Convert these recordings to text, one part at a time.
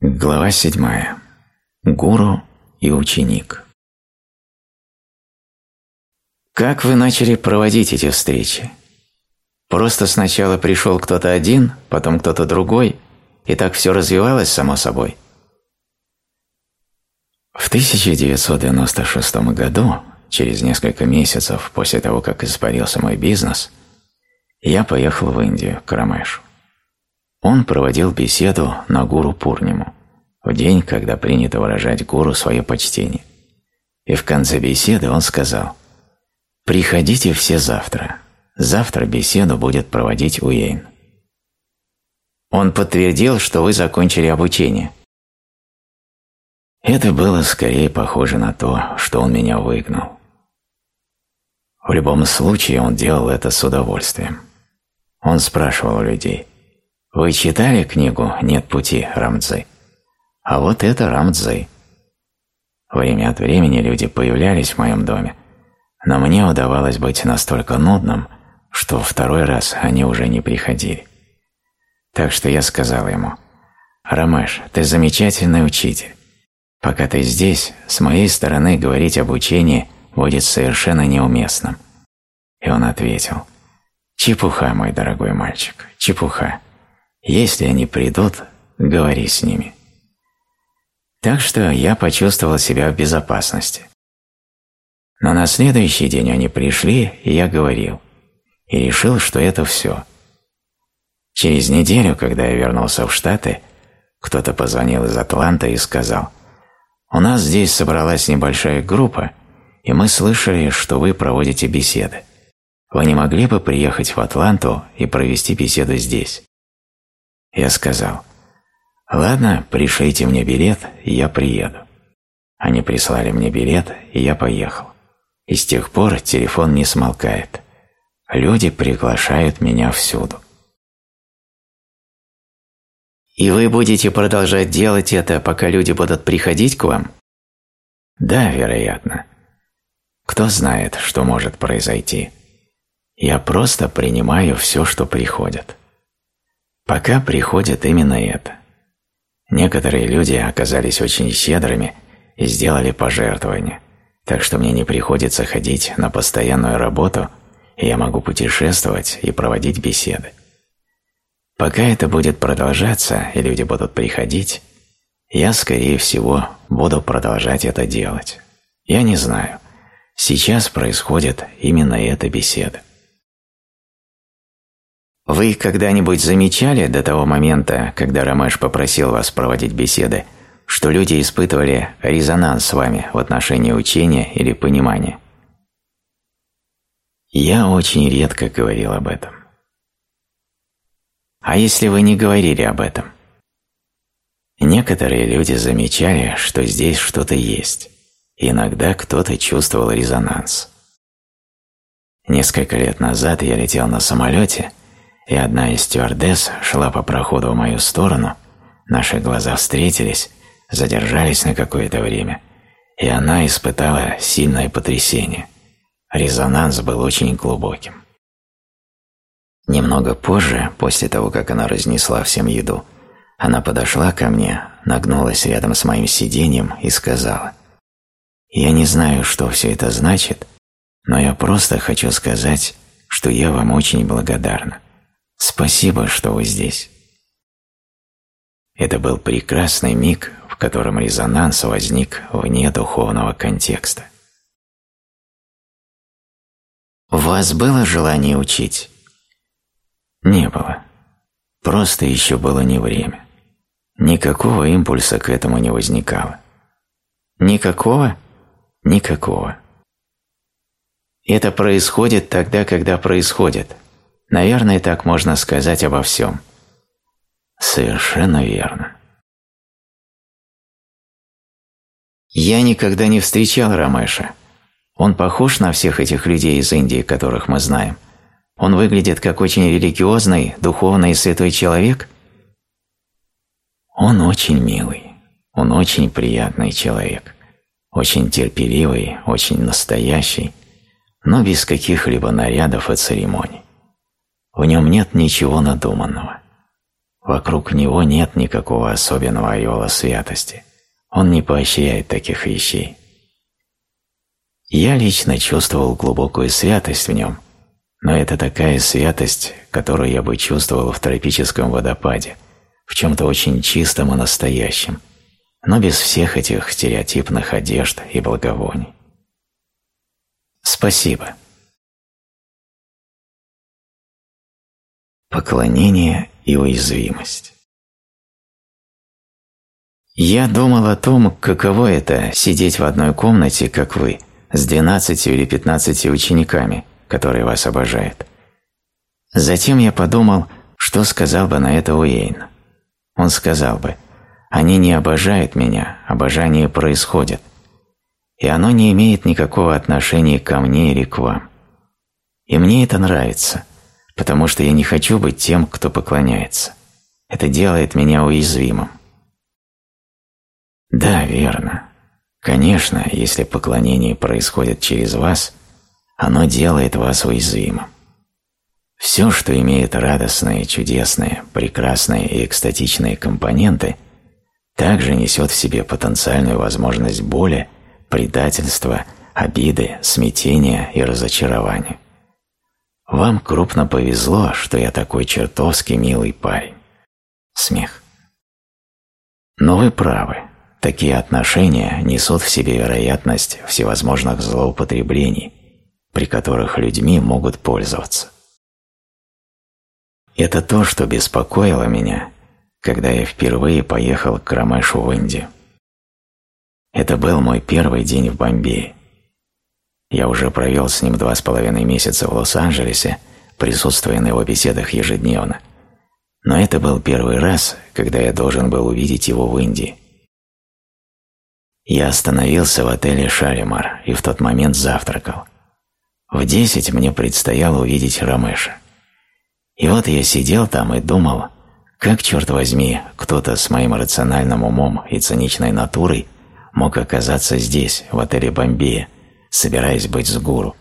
Глава седьмая. Гуру и ученик. Как вы начали проводить эти встречи? Просто сначала пришел кто-то один, потом кто-то другой, и так все развивалось само собой? В 1996 году, через несколько месяцев после того, как испарился мой бизнес, я поехал в Индию, к Рамешу. Он проводил беседу на гуру Пурниму, в день, когда принято выражать гуру свое почтение. И в конце беседы он сказал «Приходите все завтра. Завтра беседу будет проводить Уэйн». Он подтвердил, что вы закончили обучение. Это было скорее похоже на то, что он меня выгнал. В любом случае он делал это с удовольствием. Он спрашивал людей – вы читали книгу «Нет пути» Рамдзы? А вот это Рамдзы. Время от времени люди появлялись в моем доме, но мне удавалось быть настолько нудным, что второй раз они уже не приходили. Так что я сказал ему, «Рамеш, ты замечательный учитель. Пока ты здесь, с моей стороны говорить об учении будет совершенно неуместным». И он ответил, «Чепуха, мой дорогой мальчик, чепуха. Если они придут, говори с ними. Так что я почувствовал себя в безопасности. Но на следующий день они пришли, и я говорил. И решил, что это все. Через неделю, когда я вернулся в Штаты, кто-то позвонил из Атланты и сказал, «У нас здесь собралась небольшая группа, и мы слышали, что вы проводите беседы. Вы не могли бы приехать в Атланту и провести беседу здесь?» Я сказал, «Ладно, пришлите мне билет, и я приеду». Они прислали мне билет, и я поехал. И с тех пор телефон не смолкает. Люди приглашают меня всюду. И вы будете продолжать делать это, пока люди будут приходить к вам? Да, вероятно. Кто знает, что может произойти. Я просто принимаю все, что приходит. Пока приходит именно это. Некоторые люди оказались очень щедрыми и сделали пожертвования, так что мне не приходится ходить на постоянную работу, и я могу путешествовать и проводить беседы. Пока это будет продолжаться и люди будут приходить, я, скорее всего, буду продолжать это делать. Я не знаю. Сейчас происходит именно эта беседа. Вы когда-нибудь замечали до того момента, когда Ромеш попросил вас проводить беседы, что люди испытывали резонанс с вами в отношении учения или понимания? Я очень редко говорил об этом. А если вы не говорили об этом? Некоторые люди замечали, что здесь что-то есть. иногда кто-то чувствовал резонанс. Несколько лет назад я летел на самолете – и одна из стюардесс шла по проходу в мою сторону, наши глаза встретились, задержались на какое-то время, и она испытала сильное потрясение. Резонанс был очень глубоким. Немного позже, после того, как она разнесла всем еду, она подошла ко мне, нагнулась рядом с моим сиденьем и сказала, «Я не знаю, что все это значит, но я просто хочу сказать, что я вам очень благодарна. Спасибо, что вы здесь. Это был прекрасный миг, в котором резонанс возник вне духовного контекста. У вас было желание учить? Не было. Просто еще было не время. Никакого импульса к этому не возникало. Никакого? Никакого. Это происходит тогда, когда происходит – Наверное, так можно сказать обо всем. Совершенно верно. Я никогда не встречал Рамеша. Он похож на всех этих людей из Индии, которых мы знаем. Он выглядит как очень религиозный, духовный и святой человек. Он очень милый, он очень приятный человек, очень терпеливый, очень настоящий, но без каких-либо нарядов и церемоний. В нем нет ничего надуманного. Вокруг него нет никакого особенного ореола святости. Он не поощряет таких вещей. Я лично чувствовал глубокую святость в нем, но это такая святость, которую я бы чувствовал в тропическом водопаде, в чем-то очень чистом и настоящем, но без всех этих стереотипных одежд и благовоний. Спасибо. Поклонение и уязвимость. Я думал о том, каково это – сидеть в одной комнате, как вы, с 12 или 15 учениками, которые вас обожают. Затем я подумал, что сказал бы на это Уэйн. Он сказал бы, они не обожают меня, обожание происходит, и оно не имеет никакого отношения ко мне или к вам. И мне это нравится, потому что я не хочу быть тем, кто поклоняется. Это делает меня уязвимым. Да, верно. Конечно, если поклонение происходит через вас, оно делает вас уязвимым. Все, что имеет радостные, чудесные, прекрасные и экстатичные компоненты, также несет в себе потенциальную возможность боли, предательства, обиды, смятения и разочарования. Вам крупно повезло, что я такой чертовски милый парень. Смех. Но вы правы. Такие отношения несут в себе вероятность всевозможных злоупотреблений, при которых людьми могут пользоваться. Это то, что беспокоило меня, когда я впервые поехал к Рамешу в Индию. Это был мой первый день в Бомбее. Я уже провел с ним два с половиной месяца в Лос-Анджелесе, присутствуя на его беседах ежедневно. Но это был первый раз, когда я должен был увидеть его в Индии. Я остановился в отеле «Шалимар» и в тот момент завтракал. В десять мне предстояло увидеть Рамеша. И вот я сидел там и думал, как, черт возьми, кто-то с моим рациональным умом и циничной натурой мог оказаться здесь, в отеле «Бомбея», собираясь быть с гуру.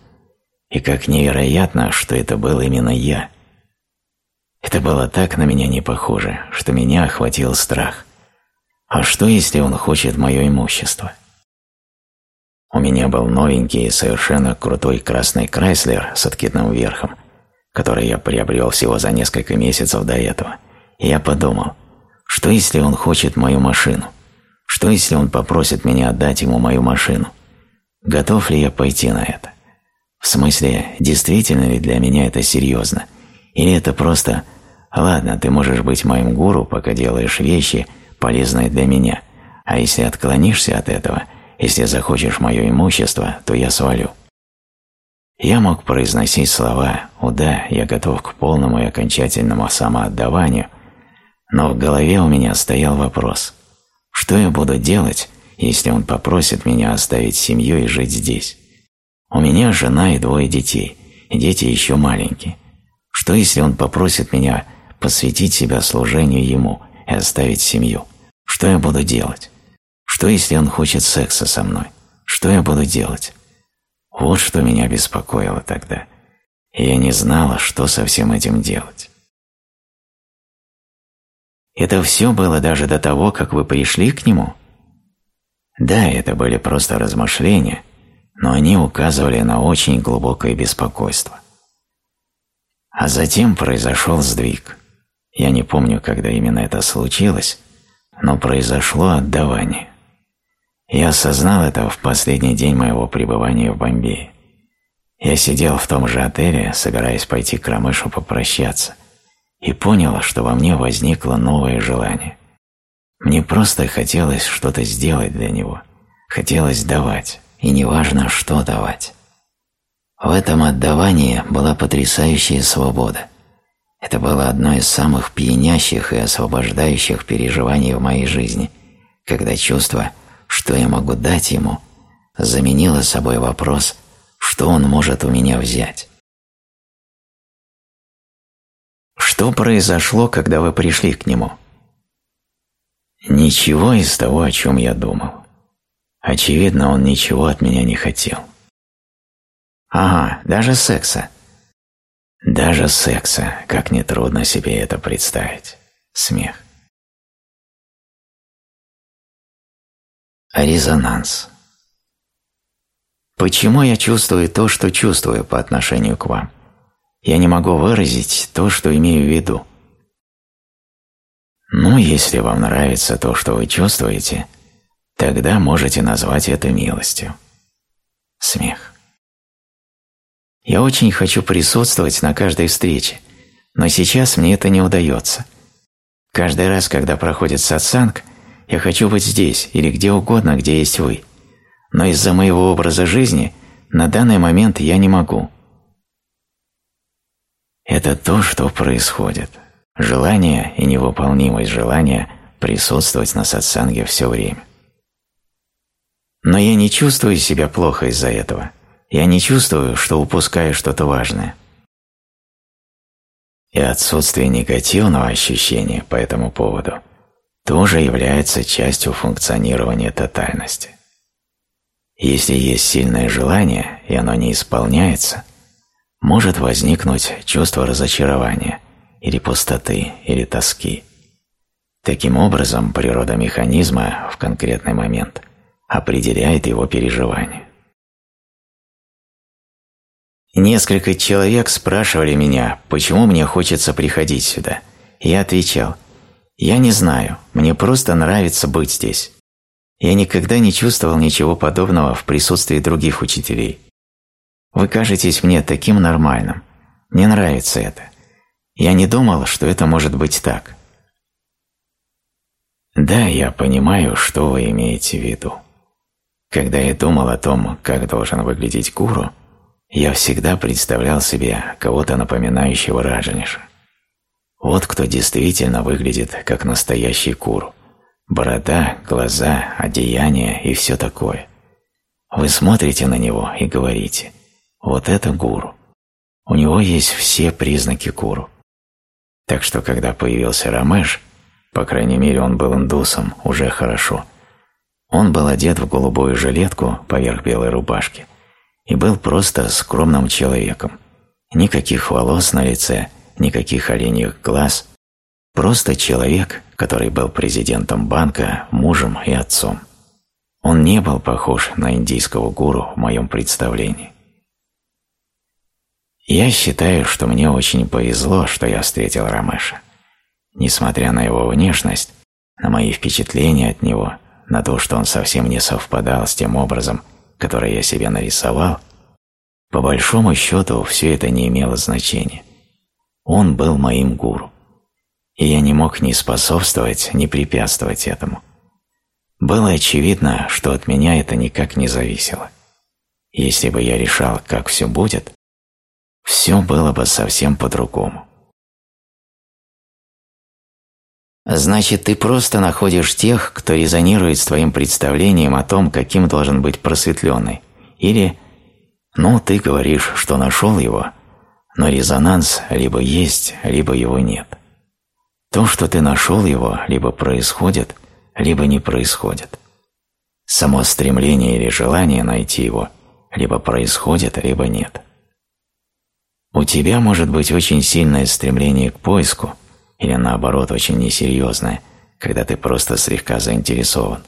И как невероятно, что это был именно я. Это было так на меня не похоже, что меня охватил страх. А что, если он хочет мое имущество? У меня был новенький, совершенно крутой красный Крайслер с откидным верхом, который я приобрел всего за несколько месяцев до этого. И я подумал, что если он хочет мою машину? Что если он попросит меня отдать ему мою машину? Готов ли я пойти на это? В смысле, действительно ли для меня это серьезно? Или это просто «Ладно, ты можешь быть моим гуру, пока делаешь вещи, полезное для меня, а если отклонишься от этого, если захочешь мое имущество, то я свалю. Я мог произносить слова «О да, я готов к полному и окончательному самоотдаванию», но в голове у меня стоял вопрос «Что я буду делать, если он попросит меня оставить семью и жить здесь? У меня жена и двое детей, и дети еще маленькие. Что если он попросит меня посвятить себя служению ему и оставить семью. Что я буду делать? Что, если он хочет секса со мной? Что я буду делать? Вот что меня беспокоило тогда. Я не знала, что со всем этим делать. Это все было даже до того, как вы пришли к нему? Да, это были просто размышления, но они указывали на очень глубокое беспокойство. А затем произошел сдвиг. Я не помню, когда именно это случилось, но произошло отдавание. Я осознал это в последний день моего пребывания в Бомбее. Я сидел в том же отеле, собираясь пойти к Рамышу попрощаться, и понял, что во мне возникло новое желание. Мне просто хотелось что-то сделать для него, хотелось давать, и неважно, что давать. В этом отдавании была потрясающая свобода – это было одно из самых пьянящих и освобождающих переживаний в моей жизни, когда чувство, что я могу дать ему, заменило собой вопрос, что он может у меня взять. Что произошло, когда вы пришли к нему? Ничего из того, о чем я думал. Очевидно, он ничего от меня не хотел. Ага, даже секса. Даже секса, как нетрудно себе это представить. Смех. Резонанс. Почему я чувствую то, что чувствую по отношению к вам? Я не могу выразить то, что имею в виду. Ну, если вам нравится то, что вы чувствуете, тогда можете назвать это милостью. Смех. Я очень хочу присутствовать на каждой встрече, но сейчас мне это не удается. Каждый раз, когда проходит сатсанг, я хочу быть здесь или где угодно, где есть вы. Но из-за моего образа жизни на данный момент я не могу. Это то, что происходит. Желание и невыполнимость желания присутствовать на сатсанге все время. Но я не чувствую себя плохо из-за этого. Я не чувствую, что упускаю что-то важное. И отсутствие негативного ощущения по этому поводу тоже является частью функционирования тотальности. Если есть сильное желание, и оно не исполняется, может возникнуть чувство разочарования или пустоты, или тоски. Таким образом, природа механизма в конкретный момент определяет его переживания. Несколько человек спрашивали меня, почему мне хочется приходить сюда. Я отвечал, я не знаю, мне просто нравится быть здесь. Я никогда не чувствовал ничего подобного в присутствии других учителей. Вы кажетесь мне таким нормальным. Мне нравится это. Я не думал, что это может быть так. Да, я понимаю, что вы имеете в виду. Когда я думал о том, как должен выглядеть гуру, я всегда представлял себе кого-то напоминающего Раджаниша. Вот кто действительно выглядит как настоящий гуру. Борода, глаза, одеяние и все такое. Вы смотрите на него и говорите «Вот это гуру». У него есть все признаки гуру. Так что, когда появился Рамеш, по крайней мере он был индусом, уже хорошо – он был одет в голубую жилетку поверх белой рубашки и был просто скромным человеком. Никаких волос на лице, никаких оленьих глаз. Просто человек, который был президентом банка, мужем и отцом. Он не был похож на индийского гуру в моем представлении. Я считаю, что мне очень повезло, что я встретил Рамеша. Несмотря на его внешность, на мои впечатления от него – на то, что он совсем не совпадал с тем образом, который я себе нарисовал, по большому счету все это не имело значения. Он был моим гуру, и я не мог ни способствовать, ни препятствовать этому. Было очевидно, что от меня это никак не зависело. Если бы я решал, как все будет, все было бы совсем по-другому. Значит, ты просто находишь тех, кто резонирует с твоим представлением о том, каким должен быть просветленный. Или, ну, ты говоришь, что нашел его, но резонанс либо есть, либо его нет. То, что ты нашел его, либо происходит, либо не происходит. Само стремление или желание найти его либо происходит, либо нет. У тебя может быть очень сильное стремление к поиску – или наоборот очень несерьезное, когда ты просто слегка заинтересован.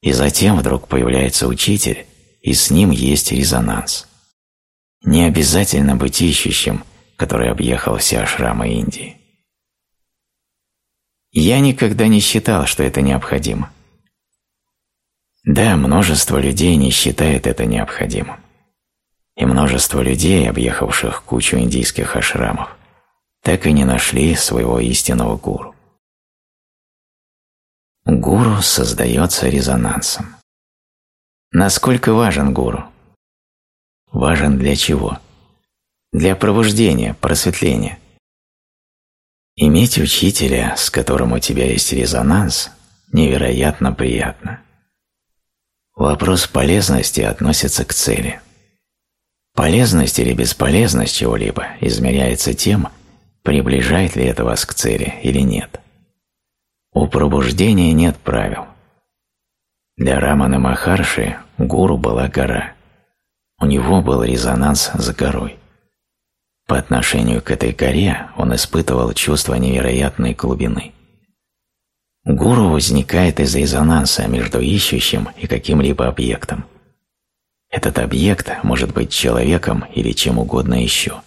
И затем вдруг появляется учитель, и с ним есть резонанс. Не обязательно быть ищущим, который объехал все ашрамы Индии. Я никогда не считал, что это необходимо. Да, множество людей не считает это необходимым. И множество людей, объехавших кучу индийских ашрамов, так и не нашли своего истинного гуру. Гуру создается резонансом. Насколько важен гуру? Важен для чего? Для пробуждения, просветления. Иметь учителя, с которым у тебя есть резонанс, невероятно приятно. Вопрос полезности относится к цели. Полезность или бесполезность чего-либо измеряется тем, приближает ли это вас к цели или нет. У пробуждения нет правил. Для Рамана Махарши гуру была гора. У него был резонанс с горой. По отношению к этой горе он испытывал чувство невероятной глубины. Гуру возникает из резонанса между ищущим и каким-либо объектом. Этот объект может быть человеком или чем угодно еще.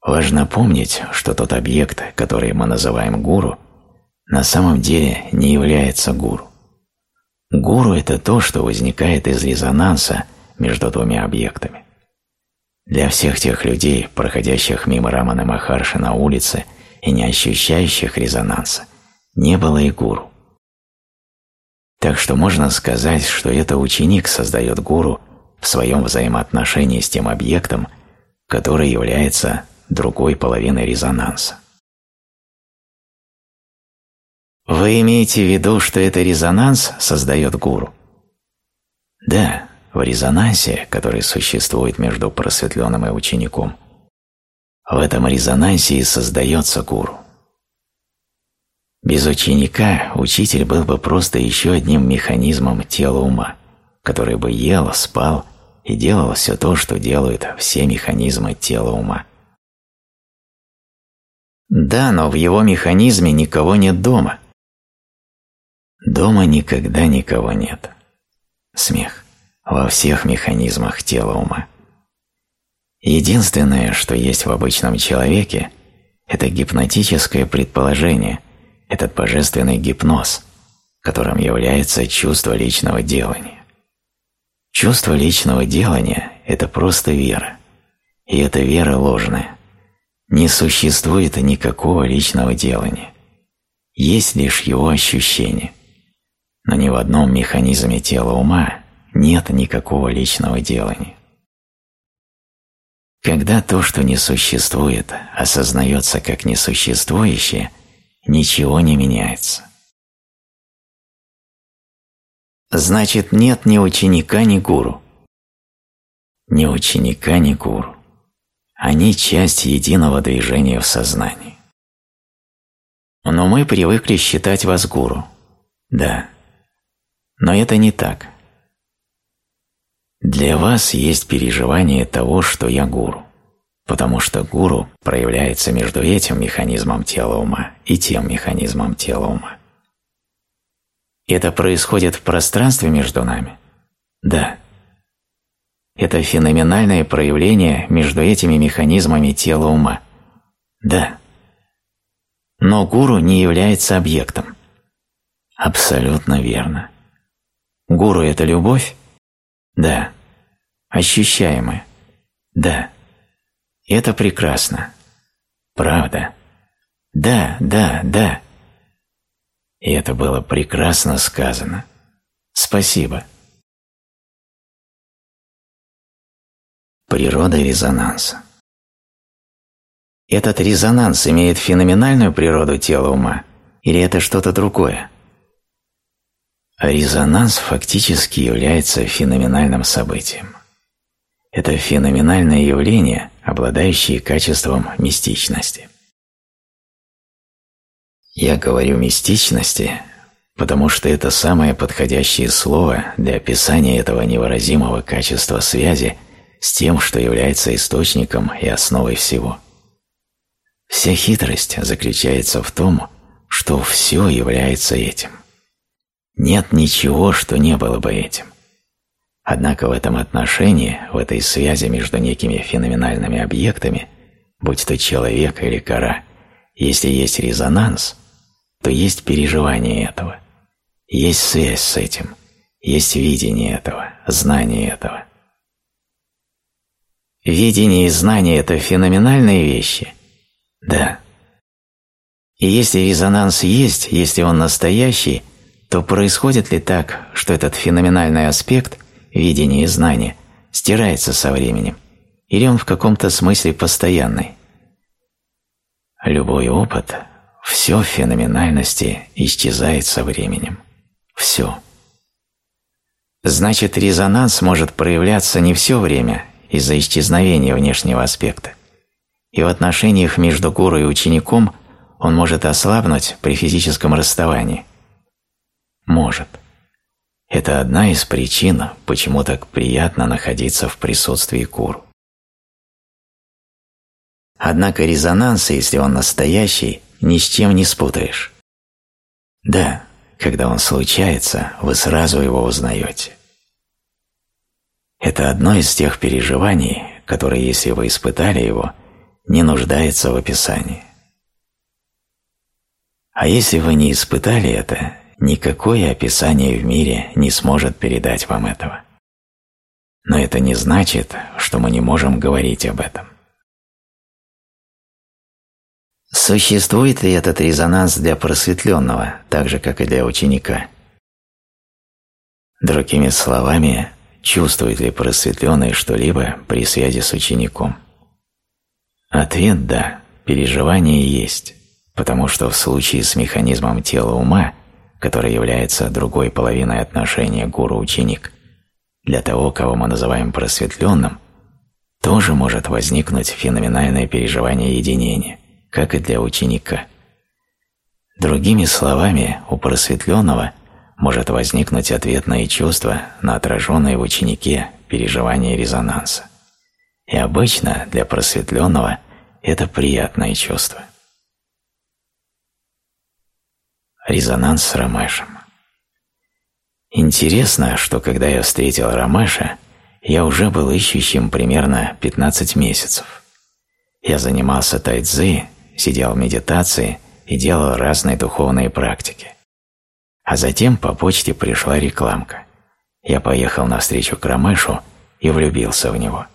Важно помнить, что тот объект, который мы называем гуру, на самом деле не является гуру. Гуру – это то, что возникает из резонанса между двумя объектами. Для всех тех людей, проходящих мимо Рамана Махарши на улице и не ощущающих резонанса, не было и гуру. Так что можно сказать, что это ученик создает гуру в своем взаимоотношении с тем объектом, который является другой половиной резонанса. Вы имеете в виду, что это резонанс создает гуру? Да, в резонансе, который существует между просветленным и учеником, в этом резонансе и создается гуру. Без ученика учитель был бы просто еще одним механизмом тела ума, который бы ел, спал и делал все то, что делают все механизмы тела ума. Да, но в его механизме никого нет дома. Дома никогда никого нет. Смех во всех механизмах тела ума. Единственное, что есть в обычном человеке, это гипнотическое предположение, этот божественный гипноз, которым является чувство личного делания. Чувство личного делания – это просто вера, и эта вера ложная. Не существует никакого личного делания. Есть лишь его ощущение. Но ни в одном механизме тела ума нет никакого личного делания. Когда то, что не существует, осознается как несуществующее, ничего не меняется. Значит, нет ни ученика, ни гуру. Ни ученика, ни гуру. Они часть единого движения в сознании. Но мы привыкли считать вас гуру. Да. Но это не так. Для вас есть переживание того, что я гуру, потому что гуру проявляется между этим механизмом тела ума и тем механизмом тела ума. Это происходит в пространстве между нами? Да. Это феноменальное проявление между этими механизмами тела ума? Да. Но гуру не является объектом. Абсолютно верно. Гуру – это любовь? Да. Ощущаемое? Да. Это прекрасно. Правда. Да, да, да. И это было прекрасно сказано. Спасибо. Природа резонанса. Этот резонанс имеет феноменальную природу тела ума или это что-то другое? резонанс фактически является феноменальным событием. Это феноменальное явление, обладающее качеством мистичности. Я говорю «мистичности», потому что это самое подходящее слово для описания этого невыразимого качества связи с тем, что является источником и основой всего. Вся хитрость заключается в том, что все является этим. Нет ничего, что не было бы этим. Однако в этом отношении, в этой связи между некими феноменальными объектами, будь то человек или кора, если есть резонанс, то есть переживание этого, есть связь с этим, есть видение этого, знание этого. Видение и знание – это феноменальные вещи? Да. И если резонанс есть, если он настоящий – то происходит ли так, что этот феноменальный аспект, видения и знания, стирается со временем, или он в каком-то смысле постоянный? Любой опыт, все в феноменальности исчезает со временем. Все. Значит, резонанс может проявляться не все время из-за исчезновения внешнего аспекта. И в отношениях между гуру и учеником он может ослабнуть при физическом расставании – может. Это одна из причин, почему так приятно находиться в присутствии кур. Однако резонанс, если он настоящий, ни с чем не спутаешь. Да, когда он случается, вы сразу его узнаете. Это одно из тех переживаний, которые, если вы испытали его, не нуждается в описании. А если вы не испытали это, никакое описание в мире не сможет передать вам этого. Но это не значит, что мы не можем говорить об этом. Существует ли этот резонанс для просветленного, так же, как и для ученика? Другими словами, чувствует ли просветленный что-либо при связи с учеником? Ответ – да, переживание есть, потому что в случае с механизмом тела ума, который является другой половиной отношения гуру-ученик, для того, кого мы называем просветленным, тоже может возникнуть феноменальное переживание единения – как и для ученика. Другими словами, у просветленного может возникнуть ответное чувство на отраженное в ученике переживание резонанса. И обычно для просветленного это приятное чувство. Резонанс с Рамешем Интересно, что когда я встретил Рамеша, я уже был ищущим примерно 15 месяцев. Я занимался тайцзи сидел в медитации и делал разные духовные практики. А затем по почте пришла рекламка. Я поехал навстречу к Рамешу и влюбился в него,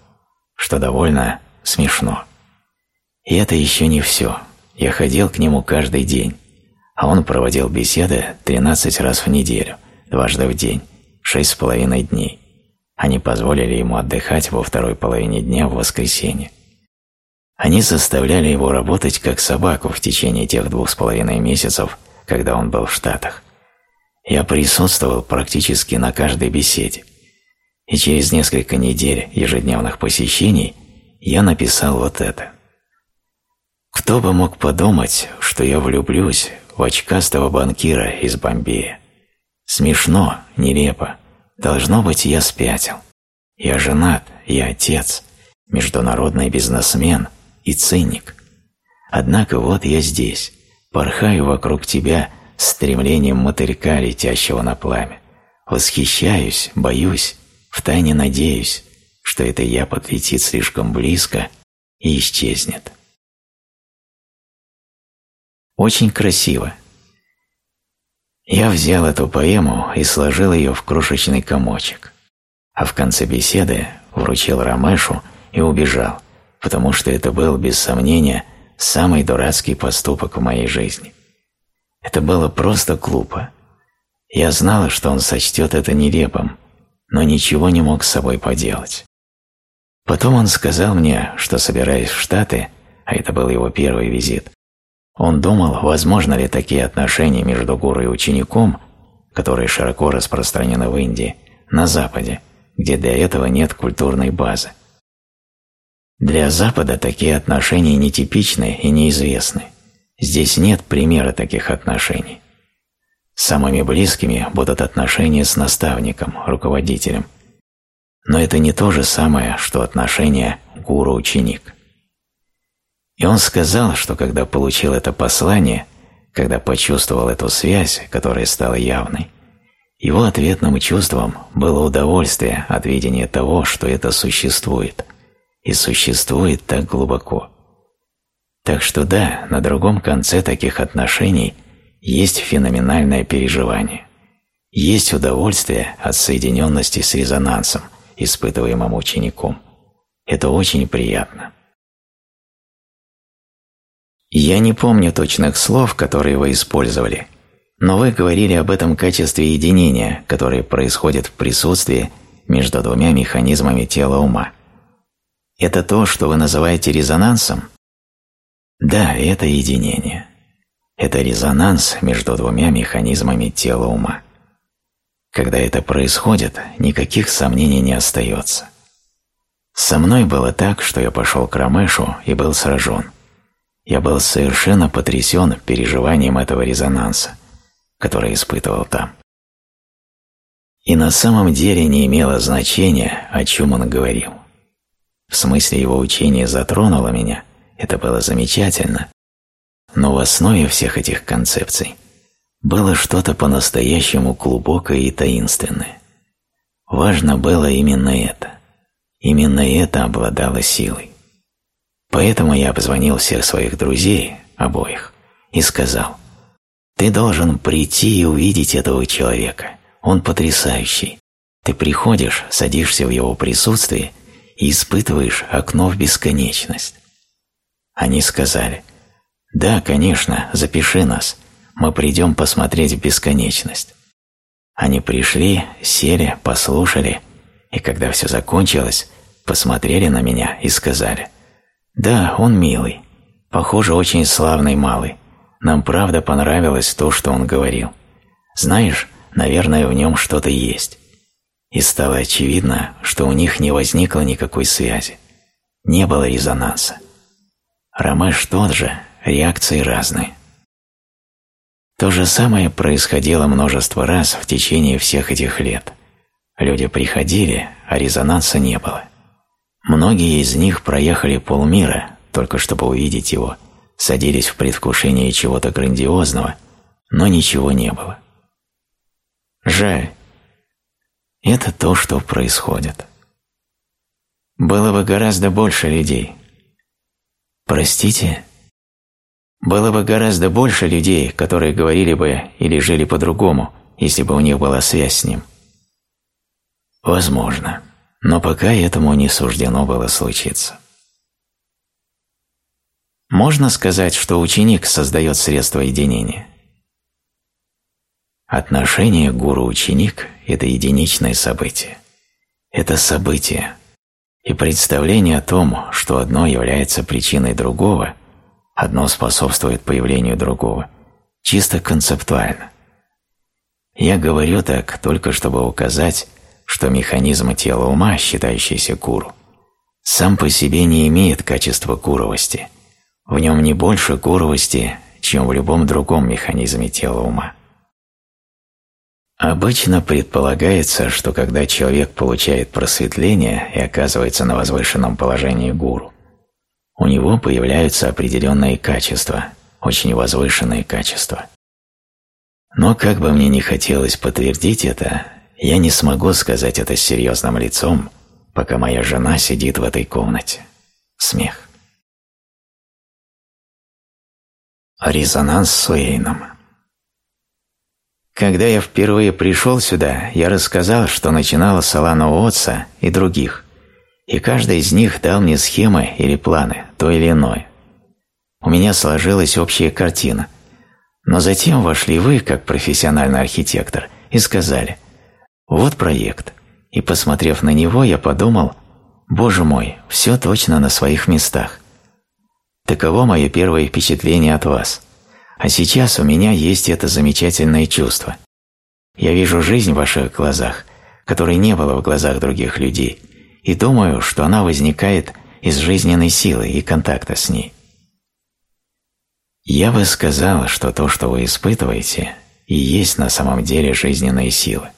что довольно смешно. И это еще не все. Я ходил к нему каждый день, а он проводил беседы 13 раз в неделю, дважды в день, шесть с половиной дней. Они позволили ему отдыхать во второй половине дня в воскресенье. Они заставляли его работать как собаку в течение тех двух с половиной месяцев, когда он был в Штатах. Я присутствовал практически на каждой беседе. И через несколько недель ежедневных посещений я написал вот это. Кто бы мог подумать, что я влюблюсь в очкастого банкира из Бомбея? Смешно, нелепо. Должно быть, я спятил. Я женат, я отец, международный бизнесмен – и циник. Однако вот я здесь, порхаю вокруг тебя с стремлением мотылька, летящего на пламя. Восхищаюсь, боюсь, втайне надеюсь, что это я подлетит слишком близко и исчезнет. Очень красиво. Я взял эту поэму и сложил ее в крошечный комочек, а в конце беседы вручил Ромешу и убежал – потому что это был, без сомнения, самый дурацкий поступок в моей жизни. Это было просто глупо. Я знала, что он сочтет это нелепым, но ничего не мог с собой поделать. Потом он сказал мне, что, собираясь в Штаты, а это был его первый визит, он думал, возможно ли такие отношения между гуру и учеником, которые широко распространены в Индии, на Западе, где для этого нет культурной базы. Для Запада такие отношения нетипичны и неизвестны. Здесь нет примера таких отношений. Самыми близкими будут отношения с наставником, руководителем. Но это не то же самое, что отношения гуру-ученик. И он сказал, что когда получил это послание, когда почувствовал эту связь, которая стала явной, его ответным чувством было удовольствие от видения того, что это существует – и существует так глубоко. Так что да, на другом конце таких отношений есть феноменальное переживание, есть удовольствие от соединенности с резонансом, испытываемым учеником. Это очень приятно. Я не помню точных слов, которые вы использовали, но вы говорили об этом качестве единения, которое происходит в присутствии между двумя механизмами тела ума – это то, что вы называете резонансом? Да, это единение. Это резонанс между двумя механизмами тела ума. Когда это происходит, никаких сомнений не остается. Со мной было так, что я пошел к Рамешу и был сражен. Я был совершенно потрясен переживанием этого резонанса, который испытывал там. И на самом деле не имело значения, о чем он говорил. В смысле его учения затронуло меня, это было замечательно, но в основе всех этих концепций было что-то по-настоящему глубокое и таинственное. Важно было именно это. Именно это обладало силой. Поэтому я обзвонил всех своих друзей, обоих, и сказал, «Ты должен прийти и увидеть этого человека. Он потрясающий. Ты приходишь, садишься в его присутствии и испытываешь окно в бесконечность». Они сказали, «Да, конечно, запиши нас. Мы придем посмотреть в бесконечность». Они пришли, сели, послушали, и когда все закончилось, посмотрели на меня и сказали, «Да, он милый, похоже, очень славный малый. Нам правда понравилось то, что он говорил. Знаешь, наверное, в нем что-то есть». И стало очевидно, что у них не возникло никакой связи. Не было резонанса. Ромеш тот же, реакции разные. То же самое происходило множество раз в течение всех этих лет. Люди приходили, а резонанса не было. Многие из них проехали полмира, только чтобы увидеть его, садились в предвкушении чего-то грандиозного, но ничего не было. Жаль. Это то, что происходит. Было бы гораздо больше людей. Простите, было бы гораздо больше людей, которые говорили бы или жили по-другому, если бы у них была связь с ним. Возможно, но пока этому не суждено было случиться. Можно сказать, что ученик создает средства единения. Отношение гуру-ученик – это единичное событие. Это событие, и представление о том, что одно является причиной другого – одно способствует появлению другого, чисто концептуально. Я говорю так только чтобы указать, что механизм тела ума, считающийся гуру, сам по себе не имеет качества гуровости, в нем не больше гуровости, чем в любом другом механизме тела ума. Обычно предполагается, что когда человек получает просветление и оказывается на возвышенном положении гуру, у него появляются определенные качества, очень возвышенные качества. Но как бы мне ни хотелось подтвердить это, я не смогу сказать это с серьезным лицом, пока моя жена сидит в этой комнате. Смех. Резонанс с Уэйном Когда я впервые пришел сюда, я рассказал, что начинала с Алана Уотса и других, и каждый из них дал мне схемы или планы, то или иное. У меня сложилась общая картина. Но затем вошли вы, как профессиональный архитектор, и сказали «Вот проект». И, посмотрев на него, я подумал «Боже мой, все точно на своих местах». Таково мое первое впечатление от вас. А сейчас у меня есть это замечательное чувство. Я вижу жизнь в ваших глазах, которой не было в глазах других людей – и думаю, что она возникает из жизненной силы и контакта с ней. Я бы сказал, что то, что вы испытываете, и есть на самом деле жизненная сила.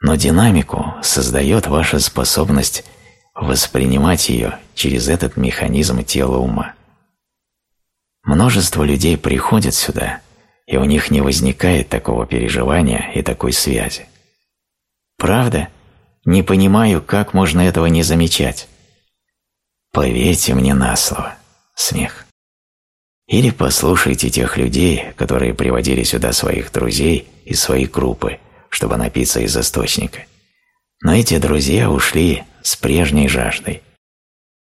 Но динамику создает ваша способность воспринимать ее через этот механизм тела ума. Множество людей приходят сюда, и у них не возникает такого переживания и такой связи. Правда – не понимаю, как можно этого не замечать. Поверьте мне на слово. Смех. Или послушайте тех людей, которые приводили сюда своих друзей и свои группы, чтобы напиться из источника. Но эти друзья ушли с прежней жаждой.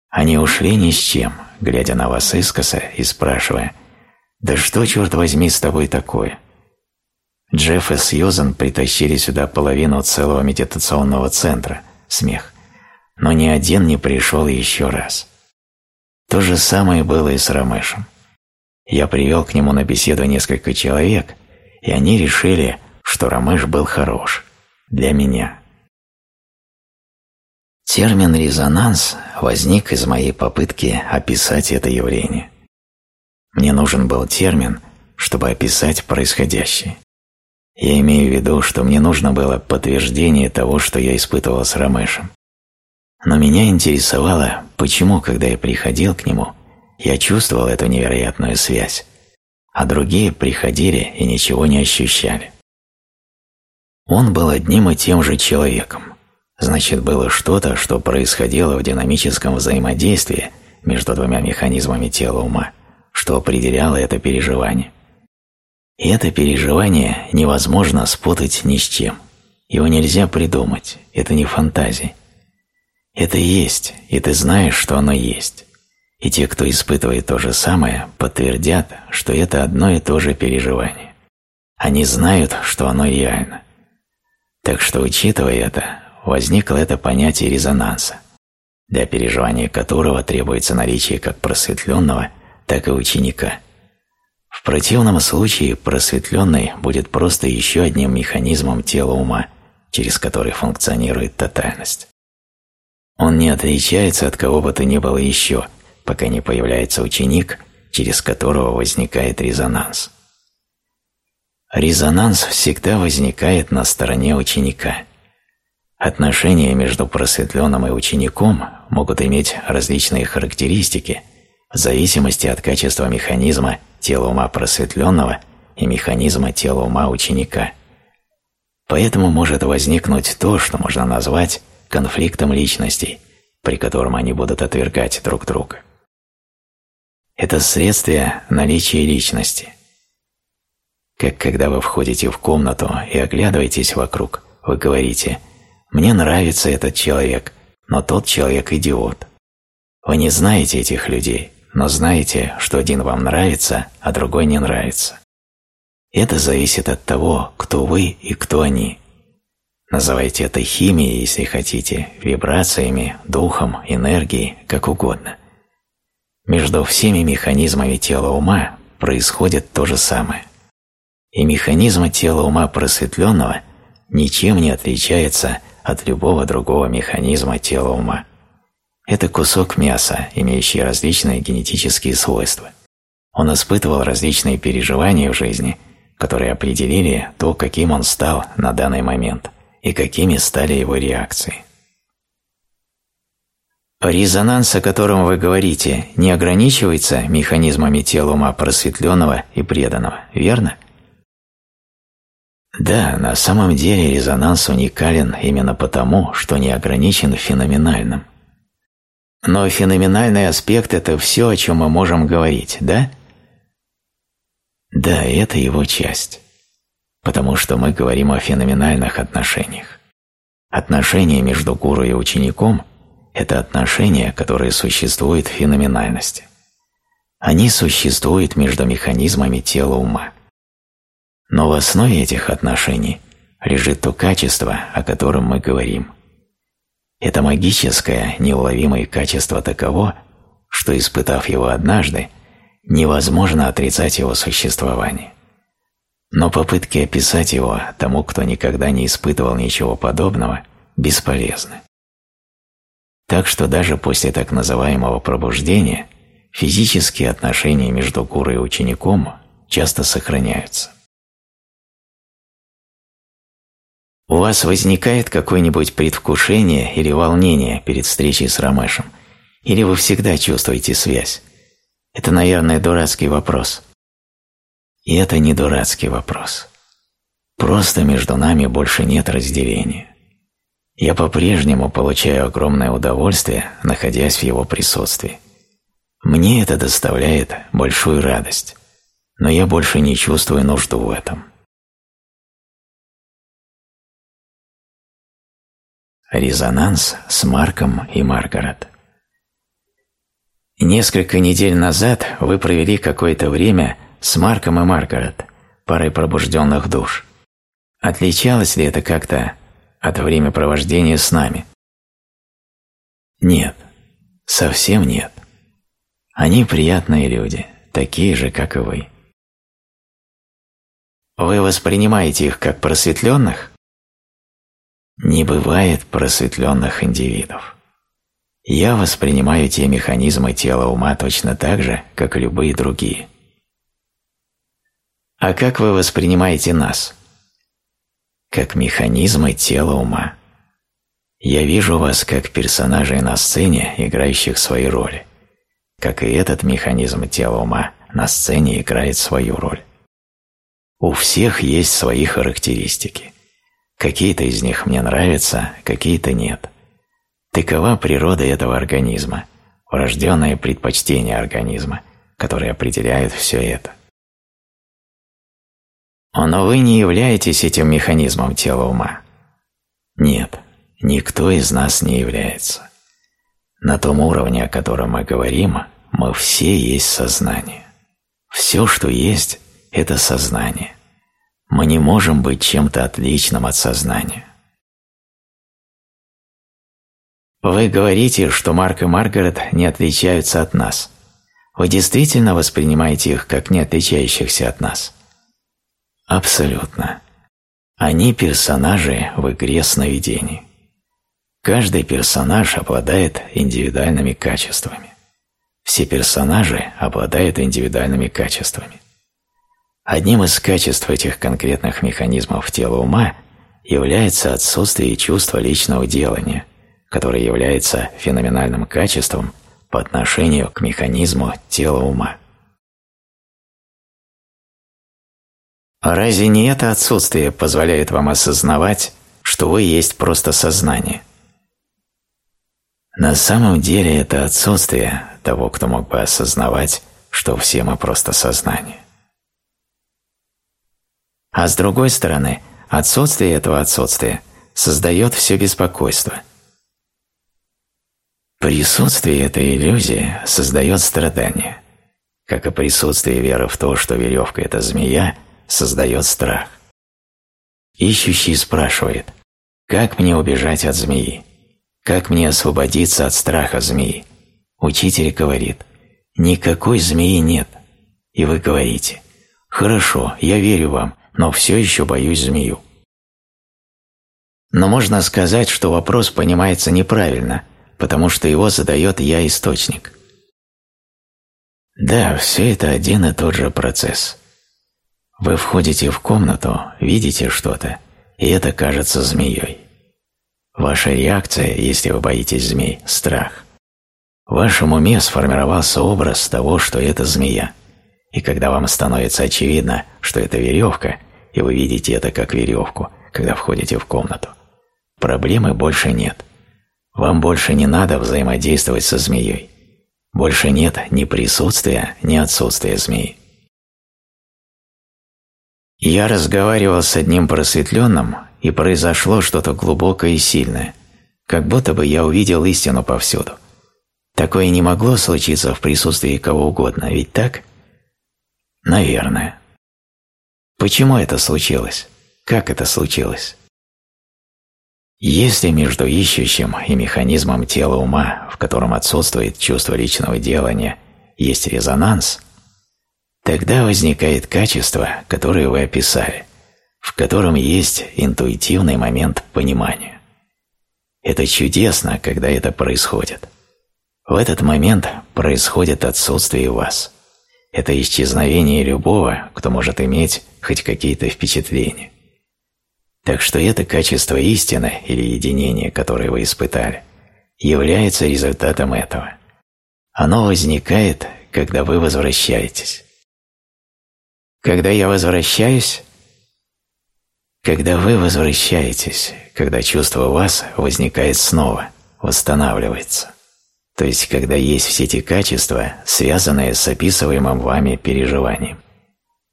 Они ушли ни с чем, глядя на вас искоса и спрашивая, «Да что, черт возьми, с тобой такое?» Джефф и Сьюзан притащили сюда половину целого медитационного центра, смех. Но ни один не пришел еще раз. То же самое было и с Рамешем. Я привел к нему на беседу несколько человек, и они решили, что Рамеш был хорош. Для меня. Термин «резонанс» возник из моей попытки описать это явление. Мне нужен был термин, чтобы описать происходящее. Я имею в виду, что мне нужно было подтверждение того, что я испытывал с Рамешем. Но меня интересовало, почему, когда я приходил к нему, я чувствовал эту невероятную связь. а другие приходили и ничего не ощущали. Он был одним и тем же человеком. Значит, было что-то, что происходило в динамическом взаимодействии между двумя механизмами тела ума, что определяло это переживание. И это переживание невозможно спутать ни с чем. Его нельзя придумать, это не фантазия. Это есть, и ты знаешь, что оно есть. И те, кто испытывает то же самое, подтвердят, что это одно и то же переживание. Они знают, что оно реально. Так что, учитывая это, возникло это понятие резонанса, для переживания которого требуется наличие как просветленного, так и ученика. В противном случае просветленный будет просто еще одним механизмом тела ума, через который функционирует тотальность. Он не отличается от кого бы то ни было еще, пока не появляется ученик, через которого возникает резонанс. Резонанс всегда возникает на стороне ученика. Отношения между просветленным и учеником могут иметь различные характеристики в зависимости от качества механизма тела ума просветленного и механизма тела ума ученика. Поэтому может возникнуть то, что можно назвать конфликтом личностей, при котором они будут отвергать друг друга. Это следствие наличия личности – как когда вы входите в комнату и оглядываетесь вокруг, вы говорите «Мне нравится этот человек, но тот человек идиот». Вы не знаете этих людей, но знаете, что один вам нравится, а другой не нравится. Это зависит от того, кто вы и кто они. Называйте это химией, если хотите, вибрациями, духом, энергией, как угодно. Между всеми механизмами тела ума происходит то же самое и механизм тела ума просветленного ничем не отличается от любого другого механизма тела ума. Это кусок мяса, имеющий различные генетические свойства. Он испытывал различные переживания в жизни, которые определили то, каким он стал на данный момент и какими стали его реакции. Резонанс, о котором вы говорите, не ограничивается механизмами тела ума просветленного и преданного, верно? Да, на самом деле резонанс уникален именно потому, что не ограничен феноменальным. Но феноменальный аспект – это все, о чем мы можем говорить, да? Да, это его часть. Потому что мы говорим о феноменальных отношениях. Отношения между гуру и учеником – это отношения, которые существуют в феноменальности. Они существуют между механизмами тела ума. Но в основе этих отношений лежит то качество, о котором мы говорим. Это магическое, неуловимое качество таково, что, испытав его однажды, невозможно отрицать его существование. Но попытки описать его тому, кто никогда не испытывал ничего подобного, бесполезны. Так что даже после так называемого пробуждения физические отношения между гуру и учеником часто сохраняются. У вас возникает какое-нибудь предвкушение или волнение перед встречей с Рамешем? Или вы всегда чувствуете связь? Это, наверное, дурацкий вопрос. И это не дурацкий вопрос. Просто между нами больше нет разделения. Я по-прежнему получаю огромное удовольствие, находясь в его присутствии. Мне это доставляет большую радость, но я больше не чувствую нужду в этом. Резонанс с Марком и Маргарет. Несколько недель назад вы провели какое-то время с Марком и Маргарет, парой пробужденных душ. Отличалось ли это как-то от времяпровождения с нами? Нет, совсем нет. Они приятные люди, такие же, как и вы. Вы воспринимаете их как просветленных? Не бывает просветленных индивидов. Я воспринимаю те механизмы тела ума точно так же, как и любые другие. А как вы воспринимаете нас? Как механизмы тела ума. Я вижу вас как персонажей на сцене, играющих свои роли, как и этот механизм тела ума на сцене играет свою роль. У всех есть свои характеристики. Какие-то из них мне нравятся, какие-то нет. Такова природа этого организма, врожденное предпочтение организма, которое определяет все это. Но вы не являетесь этим механизмом тела ума. Нет, никто из нас не является. На том уровне, о котором мы говорим, мы все есть сознание. Все, что есть, это сознание. Мы не можем быть чем-то отличным от сознания. Вы говорите, что Марк и Маргарет не отличаются от нас. Вы действительно воспринимаете их как не отличающихся от нас? Абсолютно. Они персонажи в игре сновидений. Каждый персонаж обладает индивидуальными качествами. Все персонажи обладают индивидуальными качествами. Одним из качеств этих конкретных механизмов тела ума является отсутствие чувства личного делания, которое является феноменальным качеством по отношению к механизму тела ума. А разве не это отсутствие позволяет вам осознавать, что вы есть просто сознание? На самом деле это отсутствие того, кто мог бы осознавать, что все мы просто сознание. А с другой стороны, отсутствие этого отсутствия создает все беспокойство. Присутствие этой иллюзии создает страдания, как и присутствие веры в то, что веревка – это змея, создает страх. Ищущий спрашивает, как мне убежать от змеи? Как мне освободиться от страха змеи? Учитель говорит, никакой змеи нет. И вы говорите, хорошо, я верю вам, но все еще боюсь змею. Но можно сказать, что вопрос понимается неправильно, потому что его задает я-источник. Да, все это один и тот же процесс. Вы входите в комнату, видите что-то, и это кажется змеей. Ваша реакция, если вы боитесь змей – страх. В вашем уме сформировался образ того, что это змея. И когда вам становится очевидно, что это веревка, и вы видите это как веревку, когда входите в комнату, проблемы больше нет. Вам больше не надо взаимодействовать со змеей. Больше нет ни присутствия, ни отсутствия змеи. Я разговаривал с одним просветленным, и произошло что-то глубокое и сильное, как будто бы я увидел истину повсюду. Такое не могло случиться в присутствии кого угодно, ведь так? Наверное. Почему это случилось? Как это случилось? Если между ищущим и механизмом тела ума, в котором отсутствует чувство личного делания, есть резонанс – Тогда возникает качество, которое вы описали, в котором есть интуитивный момент понимания. Это чудесно, когда это происходит. В этот момент происходит отсутствие вас. Это исчезновение любого, кто может иметь хоть какие-то впечатления. Так что это качество истины или единения, которое вы испытали, является результатом этого. Оно возникает, когда вы возвращаетесь. Когда я возвращаюсь, когда вы возвращаетесь, когда чувство вас возникает снова, восстанавливается, то есть когда есть все эти качества, связанные с описываемым вами переживанием,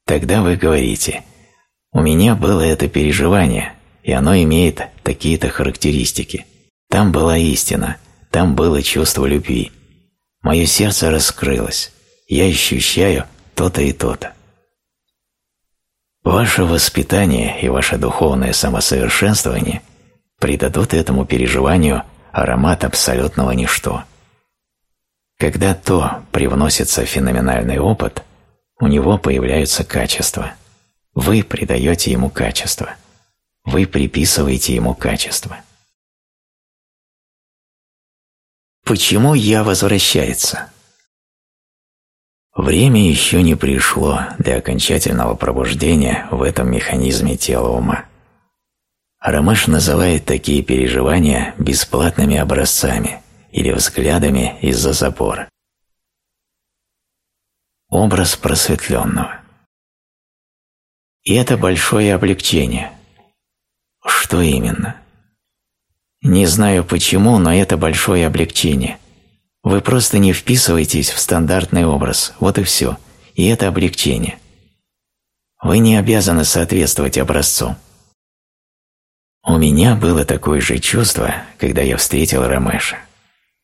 тогда вы говорите «У меня было это переживание, и оно имеет такие-то характеристики. Там была истина, там было чувство любви. Мое сердце раскрылось, я ощущаю то-то и то-то». Ваше воспитание и ваше духовное самосовершенствование придадут этому переживанию аромат абсолютного ничто. Когда то привносится феноменальный опыт, у него появляются качества. Вы придаете ему качество. Вы приписываете ему качество. Почему «я» возвращается? Время еще не пришло для окончательного пробуждения в этом механизме тела ума. Рамаш называет такие переживания бесплатными образцами или взглядами из-за забора. образ просветленного. И это большое облегчение. Что именно? Не знаю почему, но это большое облегчение. Вы просто не вписываетесь в стандартный образ, вот и все. И это облегчение. Вы не обязаны соответствовать образцу. У меня было такое же чувство, когда я встретил Рамеша.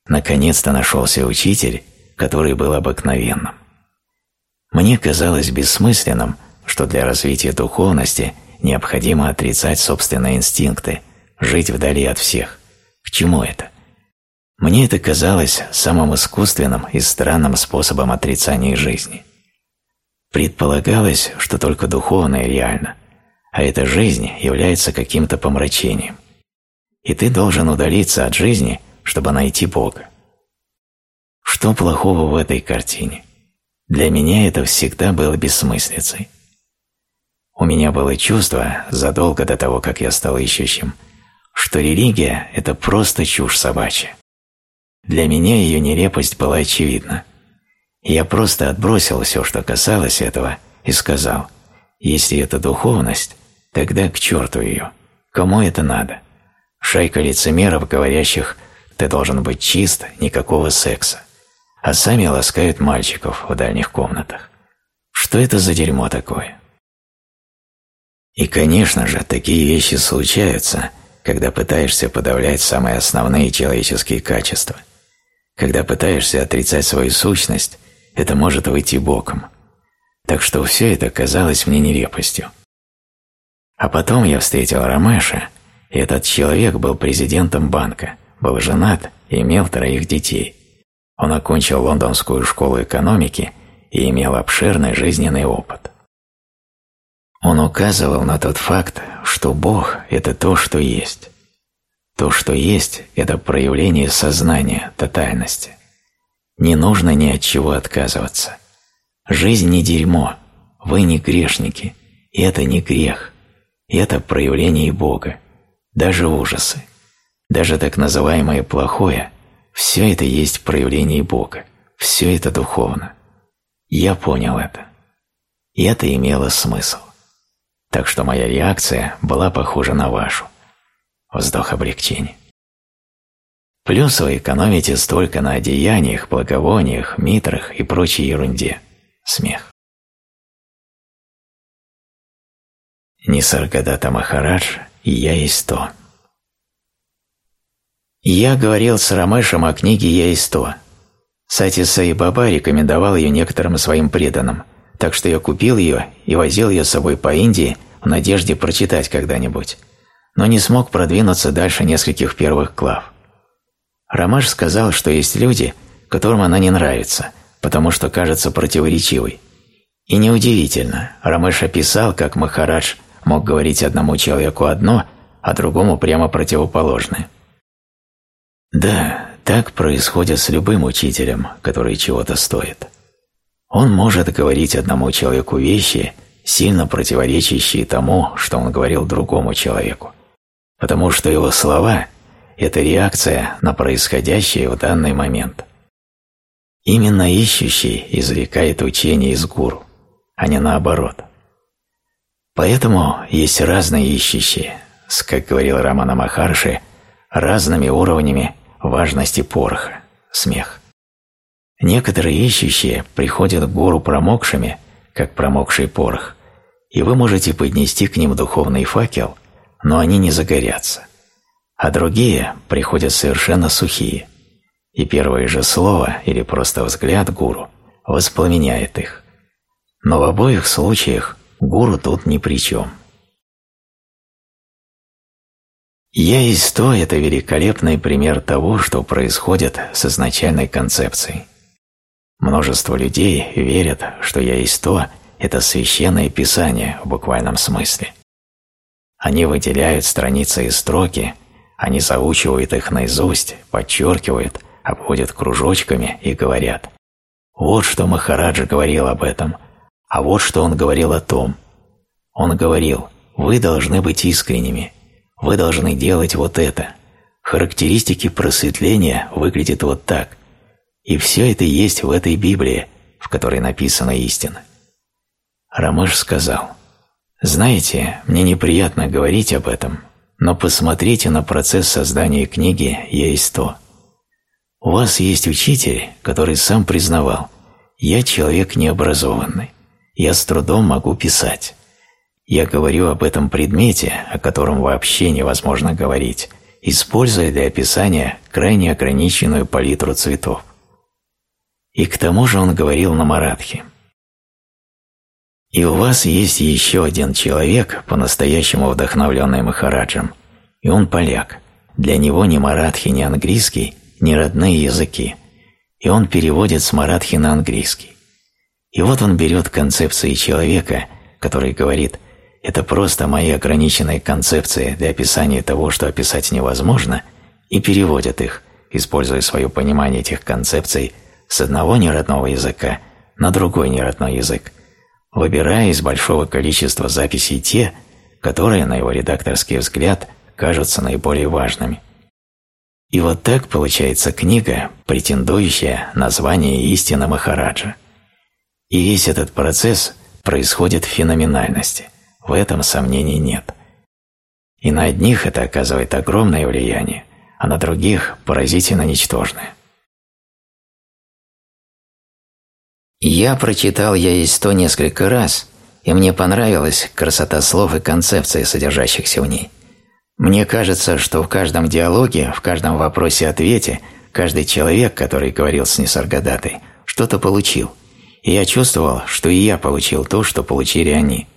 Наконец-то нашелся учитель, который был обыкновенным. Мне казалось бессмысленным, что для развития духовности необходимо отрицать собственные инстинкты, жить вдали от всех. К чему это? Мне это казалось самым искусственным и странным способом отрицания жизни. Предполагалось, что только духовное реально, а эта жизнь является каким-то помрачением. И ты должен удалиться от жизни, чтобы найти Бога. Что плохого в этой картине? Для меня это всегда было бессмыслицей. У меня было чувство, задолго до того, как я стал ищущим, что религия – это просто чушь собачья. Для меня ее нелепость была очевидна. Я просто отбросил все, что касалось этого, и сказал, если это духовность, тогда к черту ее. Кому это надо? Шайка лицемеров, говорящих, ты должен быть чист, никакого секса а сами ласкают мальчиков в дальних комнатах. Что это за дерьмо такое? И, конечно же, такие вещи случаются, когда пытаешься подавлять самые основные человеческие качества. Когда пытаешься отрицать свою сущность, это может выйти боком. Так что все это казалось мне нелепостью. А потом я встретил Ромеша, и этот человек был президентом банка, был женат и имел троих детей. Он окончил Лондонскую школу экономики и имел обширный жизненный опыт. Он указывал на тот факт, что Бог – это то, что есть. То, что есть – это проявление сознания, тотальности. Не нужно ни от чего отказываться. Жизнь не дерьмо, вы не грешники, это не грех. Это проявление Бога, даже ужасы, даже так называемое плохое – все это есть проявление Бога, все это духовно. Я понял это. И это имело смысл. Так что моя реакция была похожа на вашу. Вздох облегчения. Плюс вы экономите столько на одеяниях, благовониях, митрах и прочей ерунде. Смех. Нисаргадата Махарадж и я есть то. Я говорил с Рамешем о книге «Я есть то». Сати Саи Баба рекомендовал ее некоторым своим преданным, так что я купил ее и возил ее с собой по Индии в надежде прочитать когда-нибудь, но не смог продвинуться дальше нескольких первых глав. Рамеш сказал, что есть люди, которым она не нравится, потому что кажется противоречивой. И неудивительно, Рамеш описал, как Махарадж мог говорить одному человеку одно, а другому прямо противоположное. Да, так происходит с любым учителем, который чего-то стоит. Он может говорить одному человеку вещи, сильно противоречащие тому, что он говорил другому человеку, потому что его слова – это реакция на происходящее в данный момент. Именно ищущий извлекает учение из гуру, а не наоборот. Поэтому есть разные ищущие, с, как говорил Рамана Махарши, разными уровнями важности пороха – смех. Некоторые ищущие приходят к гуру промокшими, как промокший порох, и вы можете поднести к ним духовный факел, но они не загорятся. А другие приходят совершенно сухие, и первое же слово или просто взгляд гуру воспламеняет их. Но в обоих случаях гуру тут ни при чем – Я есть то – это великолепный пример того, что происходит с изначальной концепцией. Множество людей верят, что «я есть то» – это священное писание в буквальном смысле. Они выделяют страницы и строки, они заучивают их наизусть, подчеркивают, обходят кружочками и говорят «Вот что Махараджа говорил об этом, а вот что он говорил о том». Он говорил «Вы должны быть искренними, вы должны делать вот это. Характеристики просветления выглядят вот так. И все это есть в этой Библии, в которой написана истина. Рамыш сказал, «Знаете, мне неприятно говорить об этом, но посмотрите на процесс создания книги «Я есть то». У вас есть учитель, который сам признавал, «Я человек необразованный, я с трудом могу писать». Я говорю об этом предмете, о котором вообще невозможно говорить, используя для описания крайне ограниченную палитру цветов. И к тому же он говорил на маратхе. И у вас есть еще один человек, по-настоящему вдохновленный Махараджем, и он поляк. Для него ни маратхи, ни английский, ни родные языки. И он переводит с маратхи на английский. И вот он берет концепции человека, который говорит «это просто мои ограниченные концепции для описания того, что описать невозможно», и переводит их, используя свое понимание этих концепций с одного неродного языка на другой неродной язык, выбирая из большого количества записей те, которые, на его редакторский взгляд, кажутся наиболее важными. И вот так получается книга, претендующая на звание истины Махараджа. И весь этот процесс происходит в феноменальности, в этом сомнений нет. И на одних это оказывает огромное влияние, а на других – поразительно ничтожное. Я прочитал «Я есть то» несколько раз, и мне понравилась красота слов и концепции, содержащихся в ней. Мне кажется, что в каждом диалоге, в каждом вопросе-ответе, каждый человек, который говорил с Нисаргадатой, что-то получил. И я чувствовал, что и я получил то, что получили они.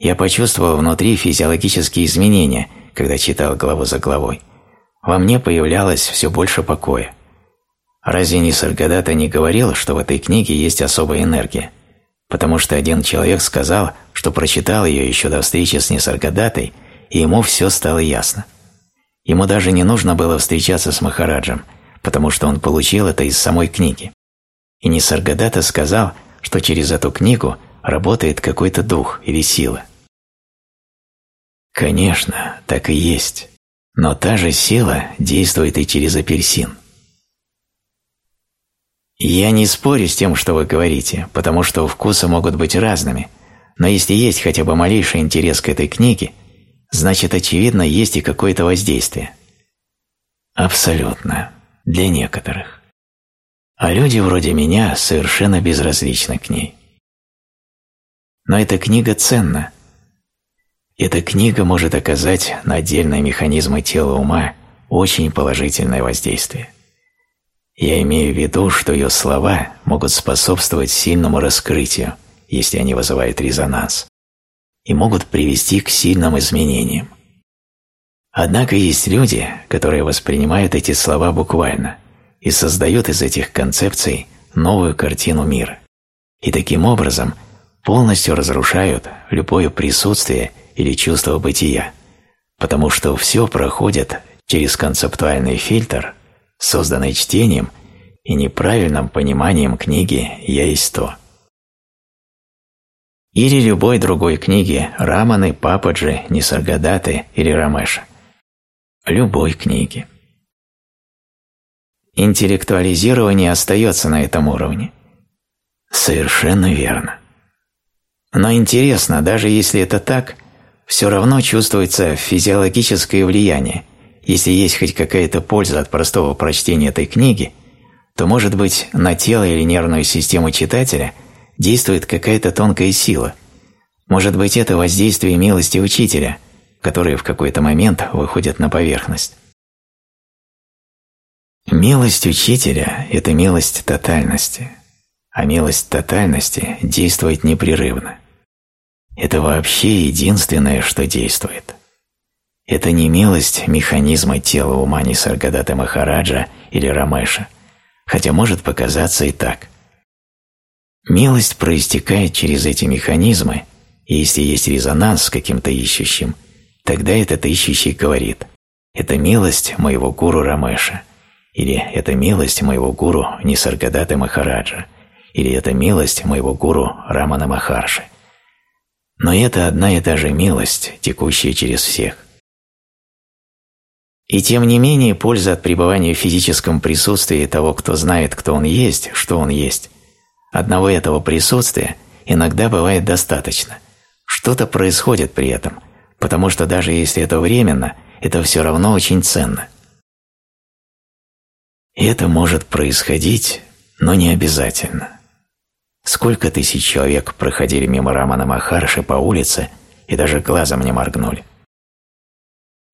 Я почувствовал внутри физиологические изменения, когда читал главу за главой. Во мне появлялось все больше покоя. Разве Нисаргадата не говорил, что в этой книге есть особая энергия? Потому что один человек сказал, что прочитал ее еще до встречи с Нисаргадатой, и ему все стало ясно. Ему даже не нужно было встречаться с Махараджем, потому что он получил это из самой книги. И Нисаргадата сказал, что через эту книгу работает какой-то дух или сила. Конечно, так и есть. Но та же сила действует и через апельсин. Я не спорю с тем, что вы говорите, потому что вкусы могут быть разными, но если есть хотя бы малейший интерес к этой книге, значит, очевидно, есть и какое-то воздействие. Абсолютно. Для некоторых. А люди вроде меня совершенно безразличны к ней. Но эта книга ценна. Эта книга может оказать на отдельные механизмы тела ума очень положительное воздействие. Я имею в виду, что ее слова могут способствовать сильному раскрытию, если они вызывают резонанс, и могут привести к сильным изменениям. Однако есть люди, которые воспринимают эти слова буквально и создают из этих концепций новую картину мира, и таким образом полностью разрушают любое присутствие или чувство бытия, потому что все проходит через концептуальный фильтр – созданной чтением и неправильным пониманием книги «Я есть то». Или любой другой книги Раманы, Пападжи, Нисаргадаты или Рамеша. Любой книги. Интеллектуализирование остается на этом уровне. Совершенно верно. Но интересно, даже если это так, все равно чувствуется физиологическое влияние, если есть хоть какая-то польза от простого прочтения этой книги, то, может быть, на тело или нервную систему читателя действует какая-то тонкая сила. Может быть, это воздействие милости учителя, которые в какой-то момент выходят на поверхность. Милость учителя – это милость тотальности, а милость тотальности действует непрерывно. Это вообще единственное, что действует – это не милость механизма тела ума Нисаргадата Махараджа или Рамеша, хотя может показаться и так. Милость проистекает через эти механизмы, и если есть резонанс с каким-то ищущим, тогда этот ищущий говорит «это милость моего гуру Рамеша», или «это милость моего гуру Нисаргадата Махараджа», или «это милость моего гуру Рамана Махарши». Но это одна и та же милость, текущая через всех. И тем не менее, польза от пребывания в физическом присутствии того, кто знает, кто он есть, что он есть, Одного этого присутствия иногда бывает достаточно. Что-то происходит при этом, потому что даже если это временно, это все равно очень ценно. Это может происходить, но не обязательно. Сколько тысяч человек проходили мимо Рамана Махарши по улице и даже глазом не моргнули.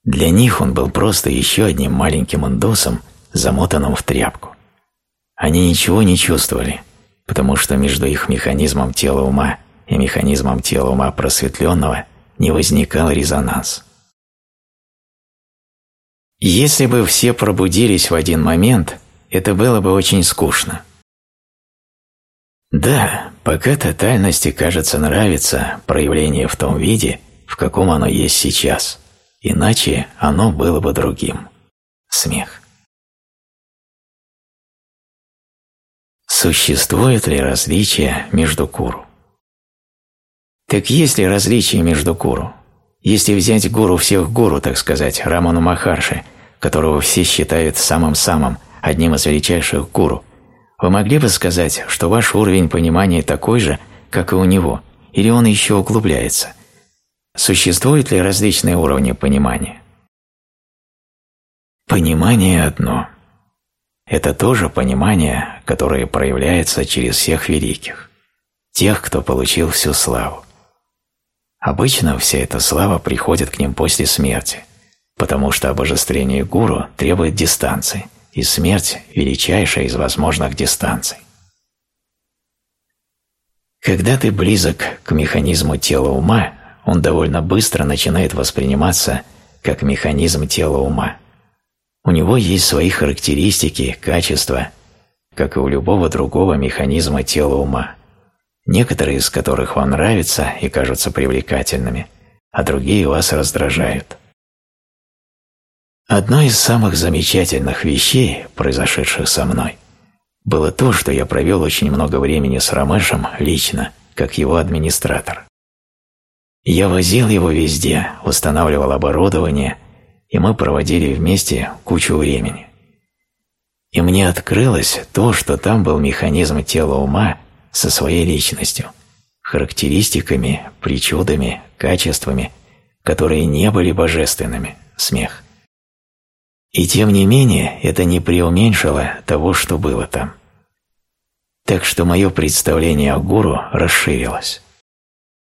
Для них он был просто еще одним маленьким индусом, замотанным в тряпку. Они ничего не чувствовали, потому что между их механизмом тела ума и механизмом тела ума просветленного не возникал резонанс. Если бы все пробудились в один момент, это было бы очень скучно. Да, пока тотальности, кажется, нравится проявление в том виде, в каком оно есть сейчас, иначе оно было бы другим. Смех. Существует ли различие между гуру? Так есть ли различие между гуру? Если взять гуру всех гуру, так сказать, Раману Махарши, которого все считают самым-самым, одним из величайших гуру, вы могли бы сказать, что ваш уровень понимания такой же, как и у него, или он еще углубляется? Существуют ли различные уровни понимания? Понимание одно. Это тоже понимание, которое проявляется через всех великих, тех, кто получил всю славу. Обычно вся эта слава приходит к ним после смерти, потому что обожествление гуру требует дистанции – и смерть – величайшая из возможных дистанций. Когда ты близок к механизму тела ума, он довольно быстро начинает восприниматься как механизм тела ума. У него есть свои характеристики, качества, как и у любого другого механизма тела ума, некоторые из которых вам нравятся и кажутся привлекательными, а другие вас раздражают. Одной из самых замечательных вещей, произошедших со мной, было то, что я провел очень много времени с Рамешем лично, как его администратор. Я возил его везде, устанавливал оборудование, и мы проводили вместе кучу времени. И мне открылось то, что там был механизм тела ума со своей личностью, характеристиками, причудами, качествами, которые не были божественными, смех. И тем не менее это не преуменьшило того, что было там. Так что мое представление о гуру расширилось.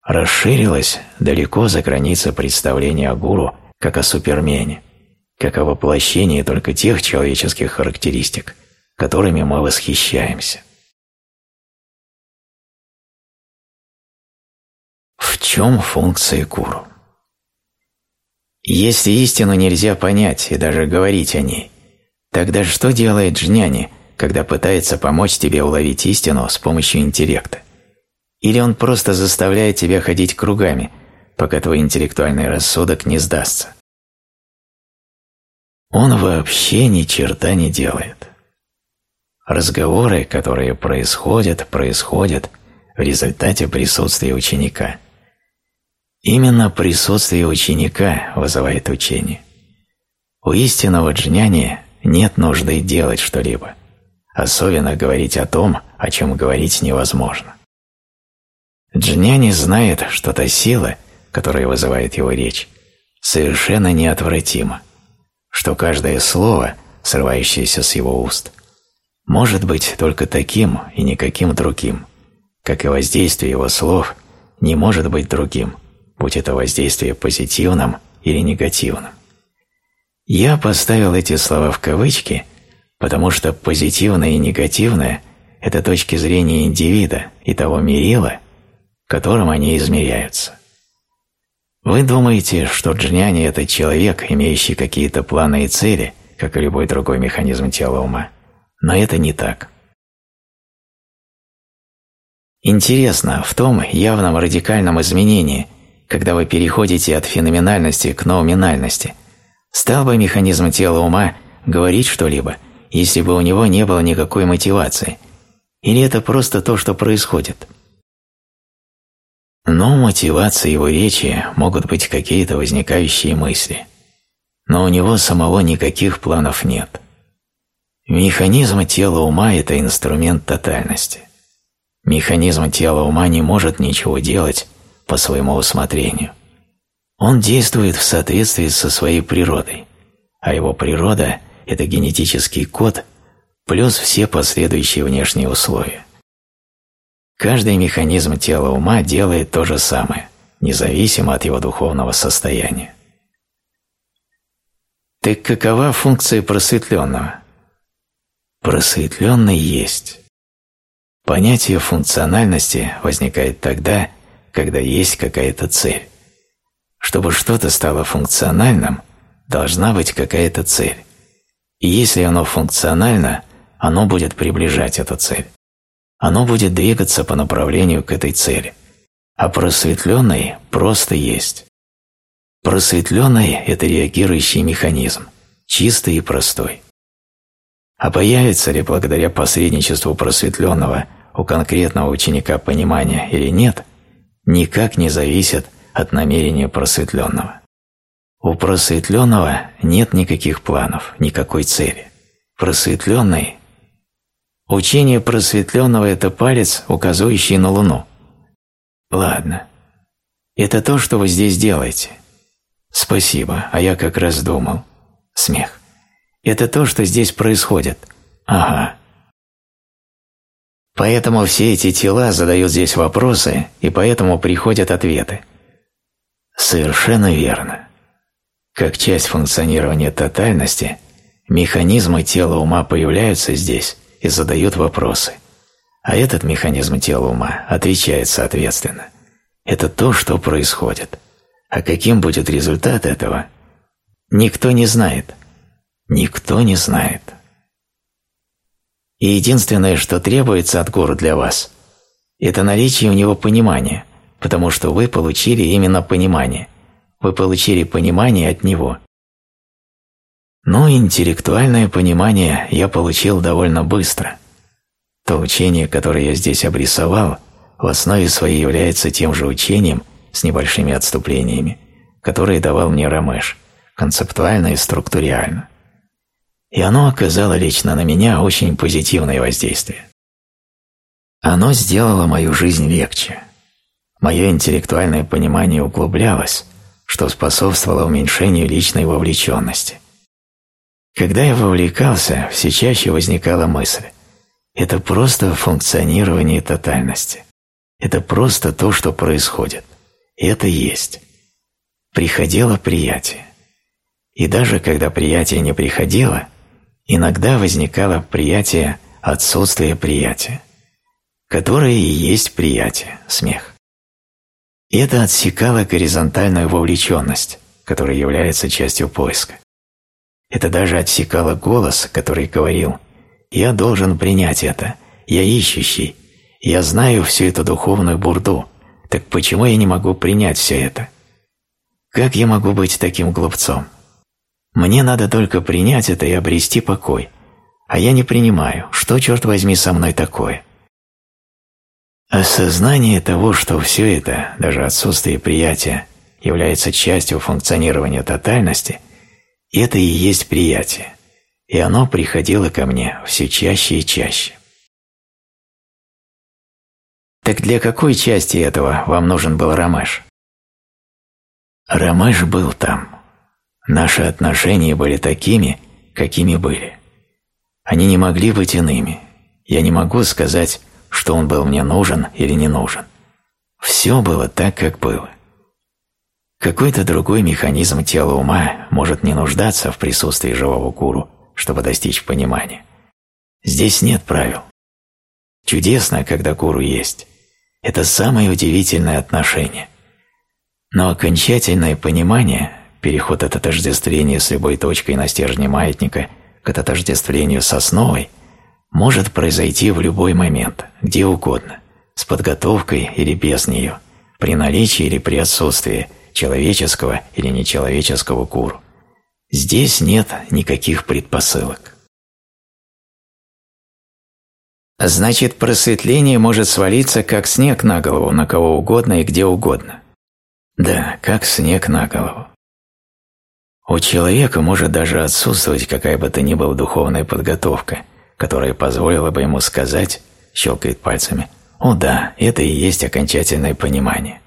Расширилось далеко за границы представления о гуру как о супермене, как о воплощении только тех человеческих характеристик, которыми мы восхищаемся. В чем функция гуру? Если истину нельзя понять и даже говорить о ней, тогда что делает Джняни, когда пытается помочь тебе уловить истину с помощью интеллекта? Или он просто заставляет тебя ходить кругами, пока твой интеллектуальный рассудок не сдастся? Он вообще ни черта не делает. Разговоры, которые происходят, происходят в результате присутствия ученика – Именно присутствие ученика вызывает учение. У истинного джняни нет нужды делать что-либо, особенно говорить о том, о чем говорить невозможно. Джняни знает, что та сила, которая вызывает его речь, совершенно неотвратима, что каждое слово, срывающееся с его уст, может быть только таким и никаким другим, как и воздействие его слов не может быть другим – будь это воздействие позитивным или негативным. Я поставил эти слова в кавычки, потому что позитивное и негативное – это точки зрения индивида и того мерила, которым они измеряются. Вы думаете, что джняни – это человек, имеющий какие-то планы и цели, как и любой другой механизм тела ума, но это не так. Интересно в том явном радикальном изменении – когда вы переходите от феноменальности к ноуминальности, стал бы механизм тела ума говорить что-либо, если бы у него не было никакой мотивации, или это просто то, что происходит? Но мотивацией его речи могут быть какие-то возникающие мысли, но у него самого никаких планов нет. Механизм тела ума – это инструмент тотальности. Механизм тела ума не может ничего делать по своему усмотрению. Он действует в соответствии со своей природой, а его природа – это генетический код плюс все последующие внешние условия. Каждый механизм тела ума делает то же самое, независимо от его духовного состояния. Так какова функция просветленного? Просветленный есть. Понятие функциональности возникает тогда, когда есть какая-то цель. Чтобы что-то стало функциональным, должна быть какая-то цель. И если оно функционально, оно будет приближать эту цель. Оно будет двигаться по направлению к этой цели. А просветленный просто есть. Просветленный – это реагирующий механизм, чистый и простой. А появится ли благодаря посредничеству просветленного у конкретного ученика понимания или нет, никак не зависит от намерения просветленного. У просветленного нет никаких планов, никакой цели. Просветленный Учение просветленного – это палец, указывающий на Луну. Ладно. Это то, что вы здесь делаете. Спасибо, а я как раз думал. Смех. Это то, что здесь происходит. Ага. Поэтому все эти тела задают здесь вопросы, и поэтому приходят ответы. Совершенно верно. Как часть функционирования тотальности, механизмы тела ума появляются здесь и задают вопросы. А этот механизм тела ума отвечает соответственно. Это то, что происходит. А каким будет результат этого, никто не знает. Никто не знает. И единственное, что требуется от гуру для вас, это наличие у него понимания, потому что вы получили именно понимание. Вы получили понимание от него. Но интеллектуальное понимание я получил довольно быстро. То учение, которое я здесь обрисовал, в основе своей является тем же учением с небольшими отступлениями, которое давал мне Рамеш, концептуально и структуриально и оно оказало лично на меня очень позитивное воздействие. Оно сделало мою жизнь легче. Мое интеллектуальное понимание углублялось, что способствовало уменьшению личной вовлеченности. Когда я вовлекался, все чаще возникала мысль «это просто функционирование тотальности». Это просто то, что происходит. Это есть. Приходило приятие. И даже когда приятие не приходило – иногда возникало приятие отсутствия приятия, которое и есть приятие, смех. Это отсекало горизонтальную вовлеченность, которая является частью поиска. Это даже отсекало голос, который говорил «Я должен принять это, я ищущий, я знаю всю эту духовную бурду, так почему я не могу принять все это? Как я могу быть таким глупцом?» Мне надо только принять это и обрести покой. А я не принимаю. Что, черт возьми, со мной такое? Осознание того, что все это, даже отсутствие приятия, является частью функционирования тотальности, это и есть приятие. И оно приходило ко мне все чаще и чаще. Так для какой части этого вам нужен был Рамеш? Рамеш был там, Наши отношения были такими, какими были. Они не могли быть иными. Я не могу сказать, что он был мне нужен или не нужен. Все было так, как было. Какой-то другой механизм тела ума может не нуждаться в присутствии живого гуру, чтобы достичь понимания. Здесь нет правил. Чудесно, когда гуру есть. Это самое удивительное отношение. Но окончательное понимание переход от отождествления с любой точкой на стержне маятника к отождествлению с основой может произойти в любой момент, где угодно, с подготовкой или без нее, при наличии или при отсутствии человеческого или нечеловеческого гуру. Здесь нет никаких предпосылок. Значит, просветление может свалиться как снег на голову на кого угодно и где угодно. Да, как снег на голову. У человека может даже отсутствовать какая бы то ни была духовная подготовка, которая позволила бы ему сказать, щелкает пальцами, О да, это и есть окончательное понимание.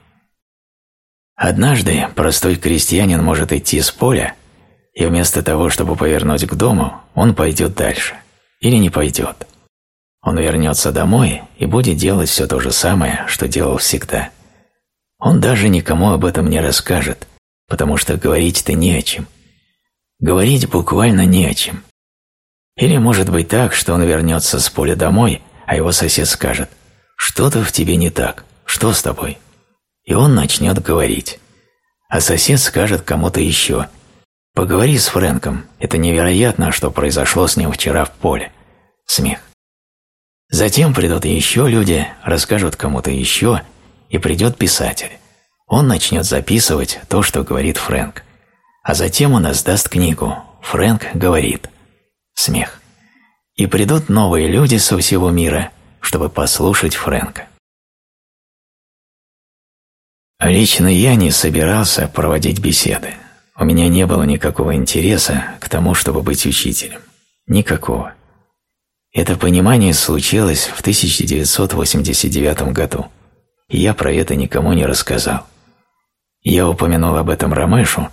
Однажды простой крестьянин может идти с поля, и вместо того, чтобы повернуть к дому, он пойдет дальше. Или не пойдет. Он вернется домой и будет делать все то же самое, что делал всегда. Он даже никому об этом не расскажет, потому что говорить-то не о чем. Говорить буквально не о чем. Или может быть так, что он вернется с поля домой, а его сосед скажет «Что-то в тебе не так, что с тобой?» И он начнет говорить. А сосед скажет кому-то еще «Поговори с Фрэнком, это невероятно, что произошло с ним вчера в поле». Смех. Затем придут еще люди, расскажут кому-то еще, и придет писатель. Он начнет записывать то, что говорит Фрэнк. А затем он издаст книгу «Фрэнк говорит». Смех. И придут новые люди со всего мира, чтобы послушать Фрэнка. Лично я не собирался проводить беседы. У меня не было никакого интереса к тому, чтобы быть учителем. Никакого. Это понимание случилось в 1989 году, и я про это никому не рассказал. Я упомянул об этом Ромешу,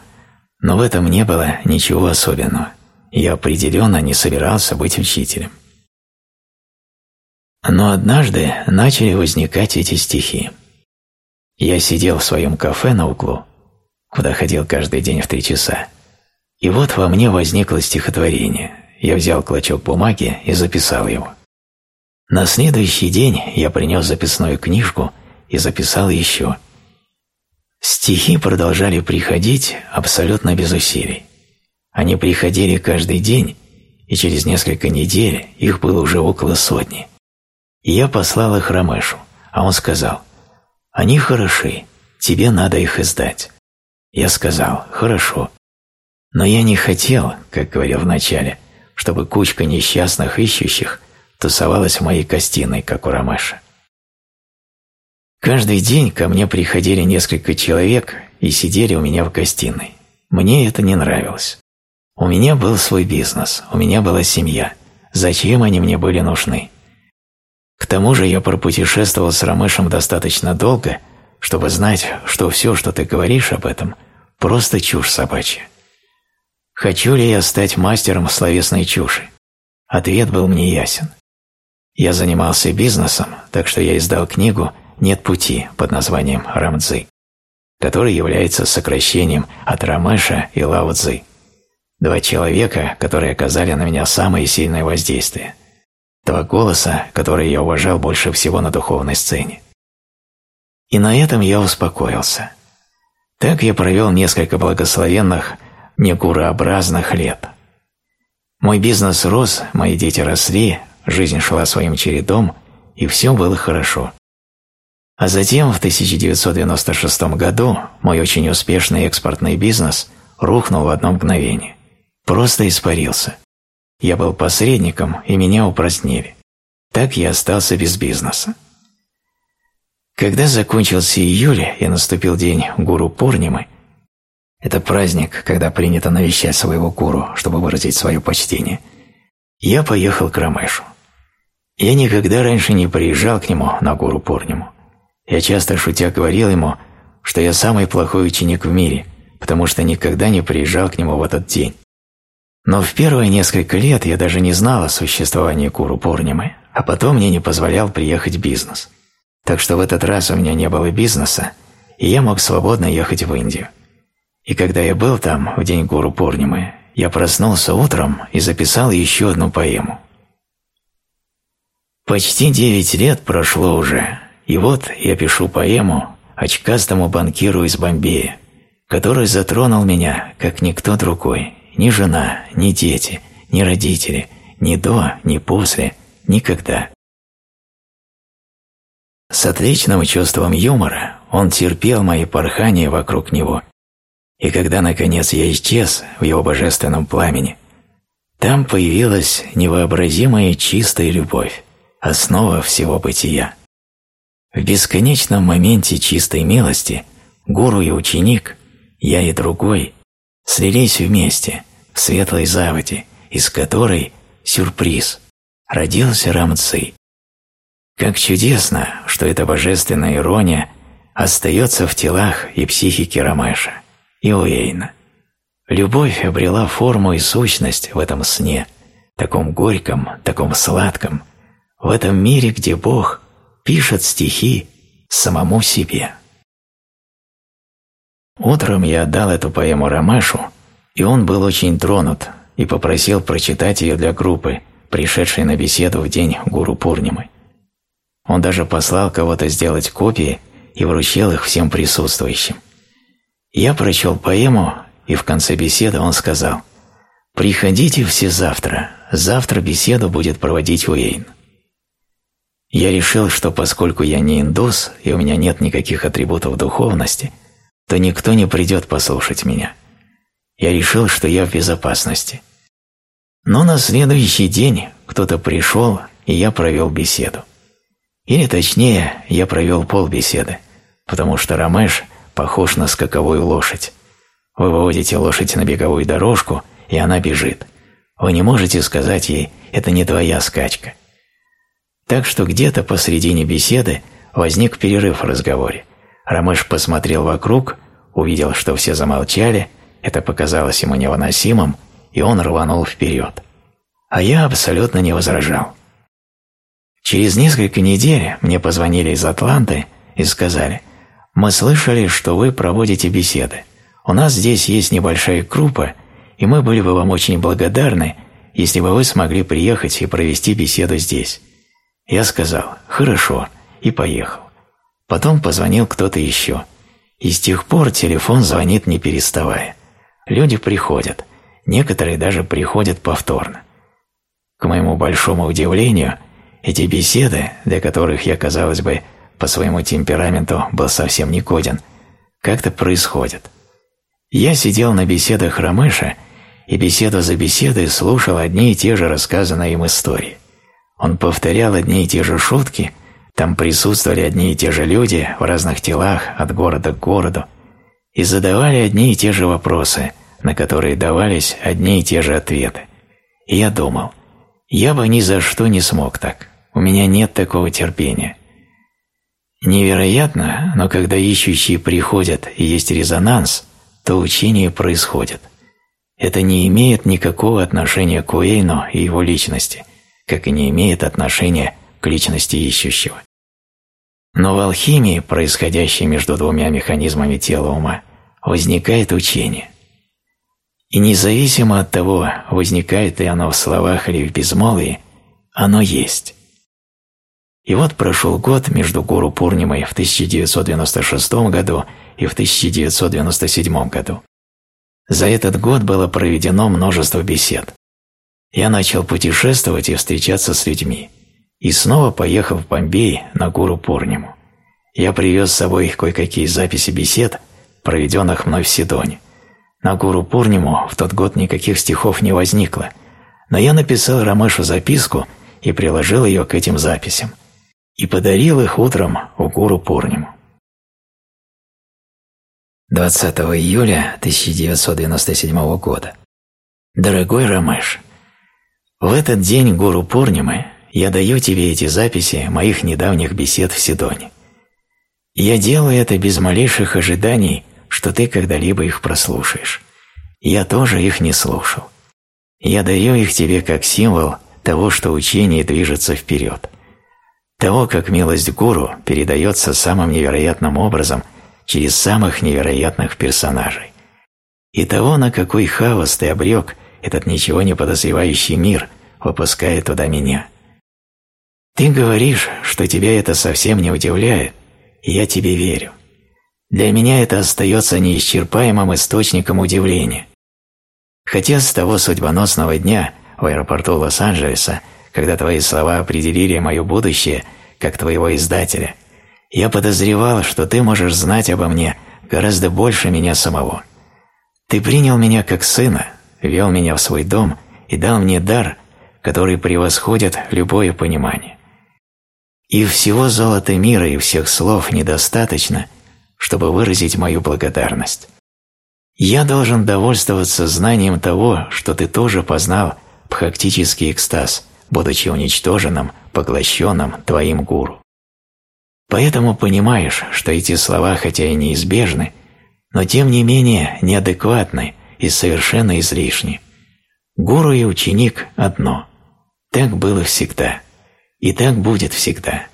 но в этом не было ничего особенного. Я определенно не собирался быть учителем. Но однажды начали возникать эти стихи. Я сидел в своем кафе на углу, куда ходил каждый день в три часа, и вот во мне возникло стихотворение. Я взял клочок бумаги и записал его. На следующий день я принес записную книжку и записал еще – Стихи продолжали приходить абсолютно без усилий. Они приходили каждый день, и через несколько недель их было уже около сотни. И я послал их Ромешу, а он сказал, «Они хороши, тебе надо их издать». Я сказал, «Хорошо». Но я не хотел, как говорил вначале, чтобы кучка несчастных ищущих тусовалась в моей гостиной, как у Ромеша. Каждый день ко мне приходили несколько человек и сидели у меня в гостиной. Мне это не нравилось. У меня был свой бизнес, у меня была семья. Зачем они мне были нужны? К тому же я пропутешествовал с Ромышем достаточно долго, чтобы знать, что все, что ты говоришь об этом, просто чушь собачья. Хочу ли я стать мастером словесной чуши? Ответ был мне ясен. Я занимался бизнесом, так что я издал книгу нет пути под названием Рамдзы, который является сокращением от Рамеша и Лао. Два человека, которые оказали на меня самое сильное воздействие. Два голоса, которые я уважал больше всего на духовной сцене. И на этом я успокоился. Так я провел несколько благословенных, негурообразных лет. Мой бизнес рос, мои дети росли, жизнь шла своим чередом, и все было хорошо. А затем, в 1996 году, мой очень успешный экспортный бизнес рухнул в одно мгновение. Просто испарился. Я был посредником, и меня упразднили. Так я остался без бизнеса. Когда закончился июль и наступил день Гуру Пурнимы, это праздник, когда принято навещать своего гуру, чтобы выразить свое почтение, я поехал к Рамешу. Я никогда раньше не приезжал к нему на Гуру Пурниму. Я часто шутя говорил ему, что я самый плохой ученик в мире, потому что никогда не приезжал к нему в этот день. Но в первые несколько лет я даже не знал о существовании Куру Пурнимы, а потом мне не позволял приехать бизнес. Так что в этот раз у меня не было бизнеса, и я мог свободно ехать в Индию. И когда я был там, в день Гуру Пурнимы, я проснулся утром и записал еще одну поэму. Почти девять лет прошло уже, и вот я пишу поэму очкастому банкиру из Бомбея, который затронул меня, как никто другой, ни жена, ни дети, ни родители, ни до, ни после, никогда. С отличным чувством юмора он терпел мои порхания вокруг него, и когда, наконец, я исчез в его божественном пламени, там появилась невообразимая чистая любовь, основа всего бытия. В бесконечном моменте чистой милости гуру и ученик, я и другой, слились вместе в светлой заводе, из которой, сюрприз, родился Рамци. Как чудесно, что эта божественная ирония остается в телах и психике Рамеша и Уэйна. Любовь обрела форму и сущность в этом сне, таком горьком, таком сладком, в этом мире, где Бог пишет стихи самому себе. Утром я отдал эту поэму Рамешу, и он был очень тронут и попросил прочитать ее для группы, пришедшей на беседу в день Гуру Пурнимы. Он даже послал кого-то сделать копии и вручил их всем присутствующим. Я прочел поэму, и в конце беседы он сказал «Приходите все завтра, завтра беседу будет проводить Уэйн». Я решил, что поскольку я не индус и у меня нет никаких атрибутов духовности, то никто не придет послушать меня. Я решил, что я в безопасности. Но на следующий день кто-то пришел, и я провел беседу. Или точнее, я провел полбеседы, потому что Рамеш похож на скаковую лошадь. Вы выводите лошадь на беговую дорожку, и она бежит. Вы не можете сказать ей «это не твоя скачка». Так что где-то посредине беседы возник перерыв в разговоре. Рамеш посмотрел вокруг, увидел, что все замолчали, это показалось ему невыносимым, и он рванул вперед. А я абсолютно не возражал. Через несколько недель мне позвонили из Атланты и сказали, «Мы слышали, что вы проводите беседы. У нас здесь есть небольшая группа, и мы были бы вам очень благодарны, если бы вы смогли приехать и провести беседу здесь». Я сказал «Хорошо» и поехал. Потом позвонил кто-то еще. И с тех пор телефон звонит не переставая. Люди приходят. Некоторые даже приходят повторно. К моему большому удивлению, эти беседы, для которых я, казалось бы, по своему темпераменту был совсем не годен, как-то происходят. Я сидел на беседах Рамыша и беседу за беседой слушал одни и те же рассказанные им истории. Он повторял одни и те же шутки, там присутствовали одни и те же люди в разных телах от города к городу и задавали одни и те же вопросы, на которые давались одни и те же ответы. И я думал, я бы ни за что не смог так, у меня нет такого терпения. Невероятно, но когда ищущие приходят и есть резонанс, то учение происходит. Это не имеет никакого отношения к Уэйну и его личности – как и не имеет отношения к личности ищущего. Но в алхимии, происходящей между двумя механизмами тела ума, возникает учение. И независимо от того, возникает ли оно в словах или в безмолвии, оно есть. И вот прошел год между Гуру Пурнимой в 1996 году и в 1997 году. За этот год было проведено множество бесед я начал путешествовать и встречаться с людьми. И снова поехал в Бомбей на Гуру Пурниму. Я привез с собой кое-какие записи бесед, проведенных мной в Сидоне. На Гуру Пурниму в тот год никаких стихов не возникло, но я написал Рамешу записку и приложил ее к этим записям. И подарил их утром у Гуру Пурниму. 20 июля 1997 года. Дорогой Рамеш, в этот день Гуру Пурнимы я даю тебе эти записи моих недавних бесед в Сидоне. Я делаю это без малейших ожиданий, что ты когда-либо их прослушаешь. Я тоже их не слушал. Я даю их тебе как символ того, что учение движется вперед. Того, как милость гуру передается самым невероятным образом через самых невероятных персонажей. И того, на какой хаос ты обрек – этот ничего не подозревающий мир, выпуская туда меня. Ты говоришь, что тебя это совсем не удивляет, и я тебе верю. Для меня это остается неисчерпаемым источником удивления. Хотя с того судьбоносного дня в аэропорту Лос-Анджелеса, когда твои слова определили мое будущее, как твоего издателя, я подозревал, что ты можешь знать обо мне гораздо больше меня самого. Ты принял меня как сына, вел меня в свой дом и дал мне дар, который превосходит любое понимание. И всего золота мира и всех слов недостаточно, чтобы выразить мою благодарность. Я должен довольствоваться знанием того, что ты тоже познал пхактический экстаз будучи уничтоженным, поглощенным твоим гуру. Поэтому понимаешь, что эти слова хотя и неизбежны, но тем не менее неадекватны и совершенно излишни. Гуру и ученик одно. Так было всегда. И так будет всегда.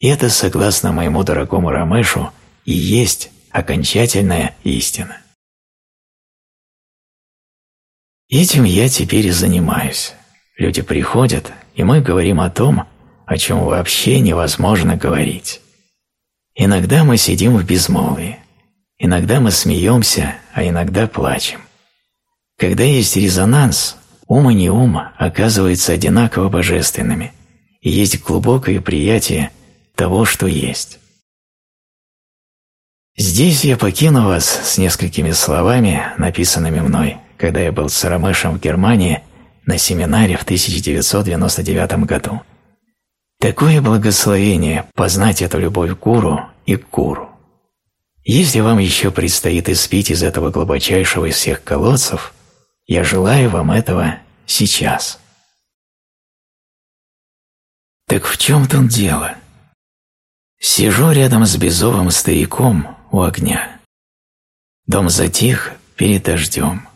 Это, согласно моему дорогому Рамешу, и есть окончательная истина. Этим я теперь и занимаюсь. Люди приходят, и мы говорим о том, о чем вообще невозможно говорить. Иногда мы сидим в безмолвии, иногда мы смеемся, а иногда плачем. Когда есть резонанс, ум и не ум оказываются одинаково божественными, и есть глубокое приятие того, что есть. Здесь я покину вас с несколькими словами, написанными мной, когда я был с Рамешем в Германии на семинаре в 1999 году. Такое благословение познать эту любовь к гуру и к гуру. Если вам еще предстоит испить из этого глубочайшего из всех колодцев, я желаю вам этого сейчас. Так в чем тут дело? Сижу рядом с безовым стариком у огня. Дом затих перед дождем.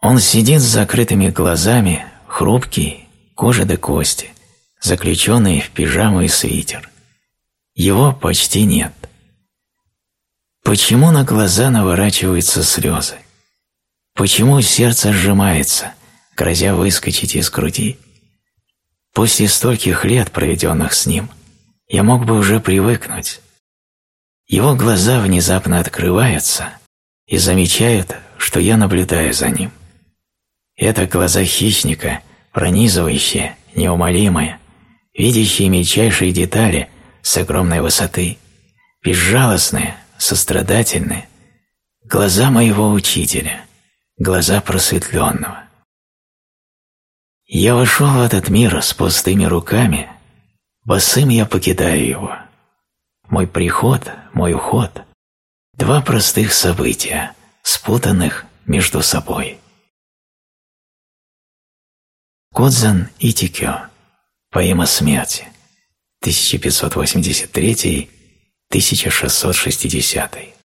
Он сидит с закрытыми глазами, хрупкий, кожа до кости, заключенный в пижаму и свитер. Его почти нет. Почему на глаза наворачиваются слезы? Почему сердце сжимается, грозя выскочить из груди? После стольких лет, проведенных с ним, я мог бы уже привыкнуть. Его глаза внезапно открываются и замечают, что я наблюдаю за ним. Это глаза хищника, пронизывающие, неумолимые, видящие мельчайшие детали с огромной высоты, безжалостные, сострадательные, глаза моего учителя, глаза просветленного. Я вошел в этот мир с пустыми руками, босым я покидаю его. Мой приход, мой уход – два простых события, спутанных между собой. Кодзан Итикё. Поэма смерти. 1583-1660.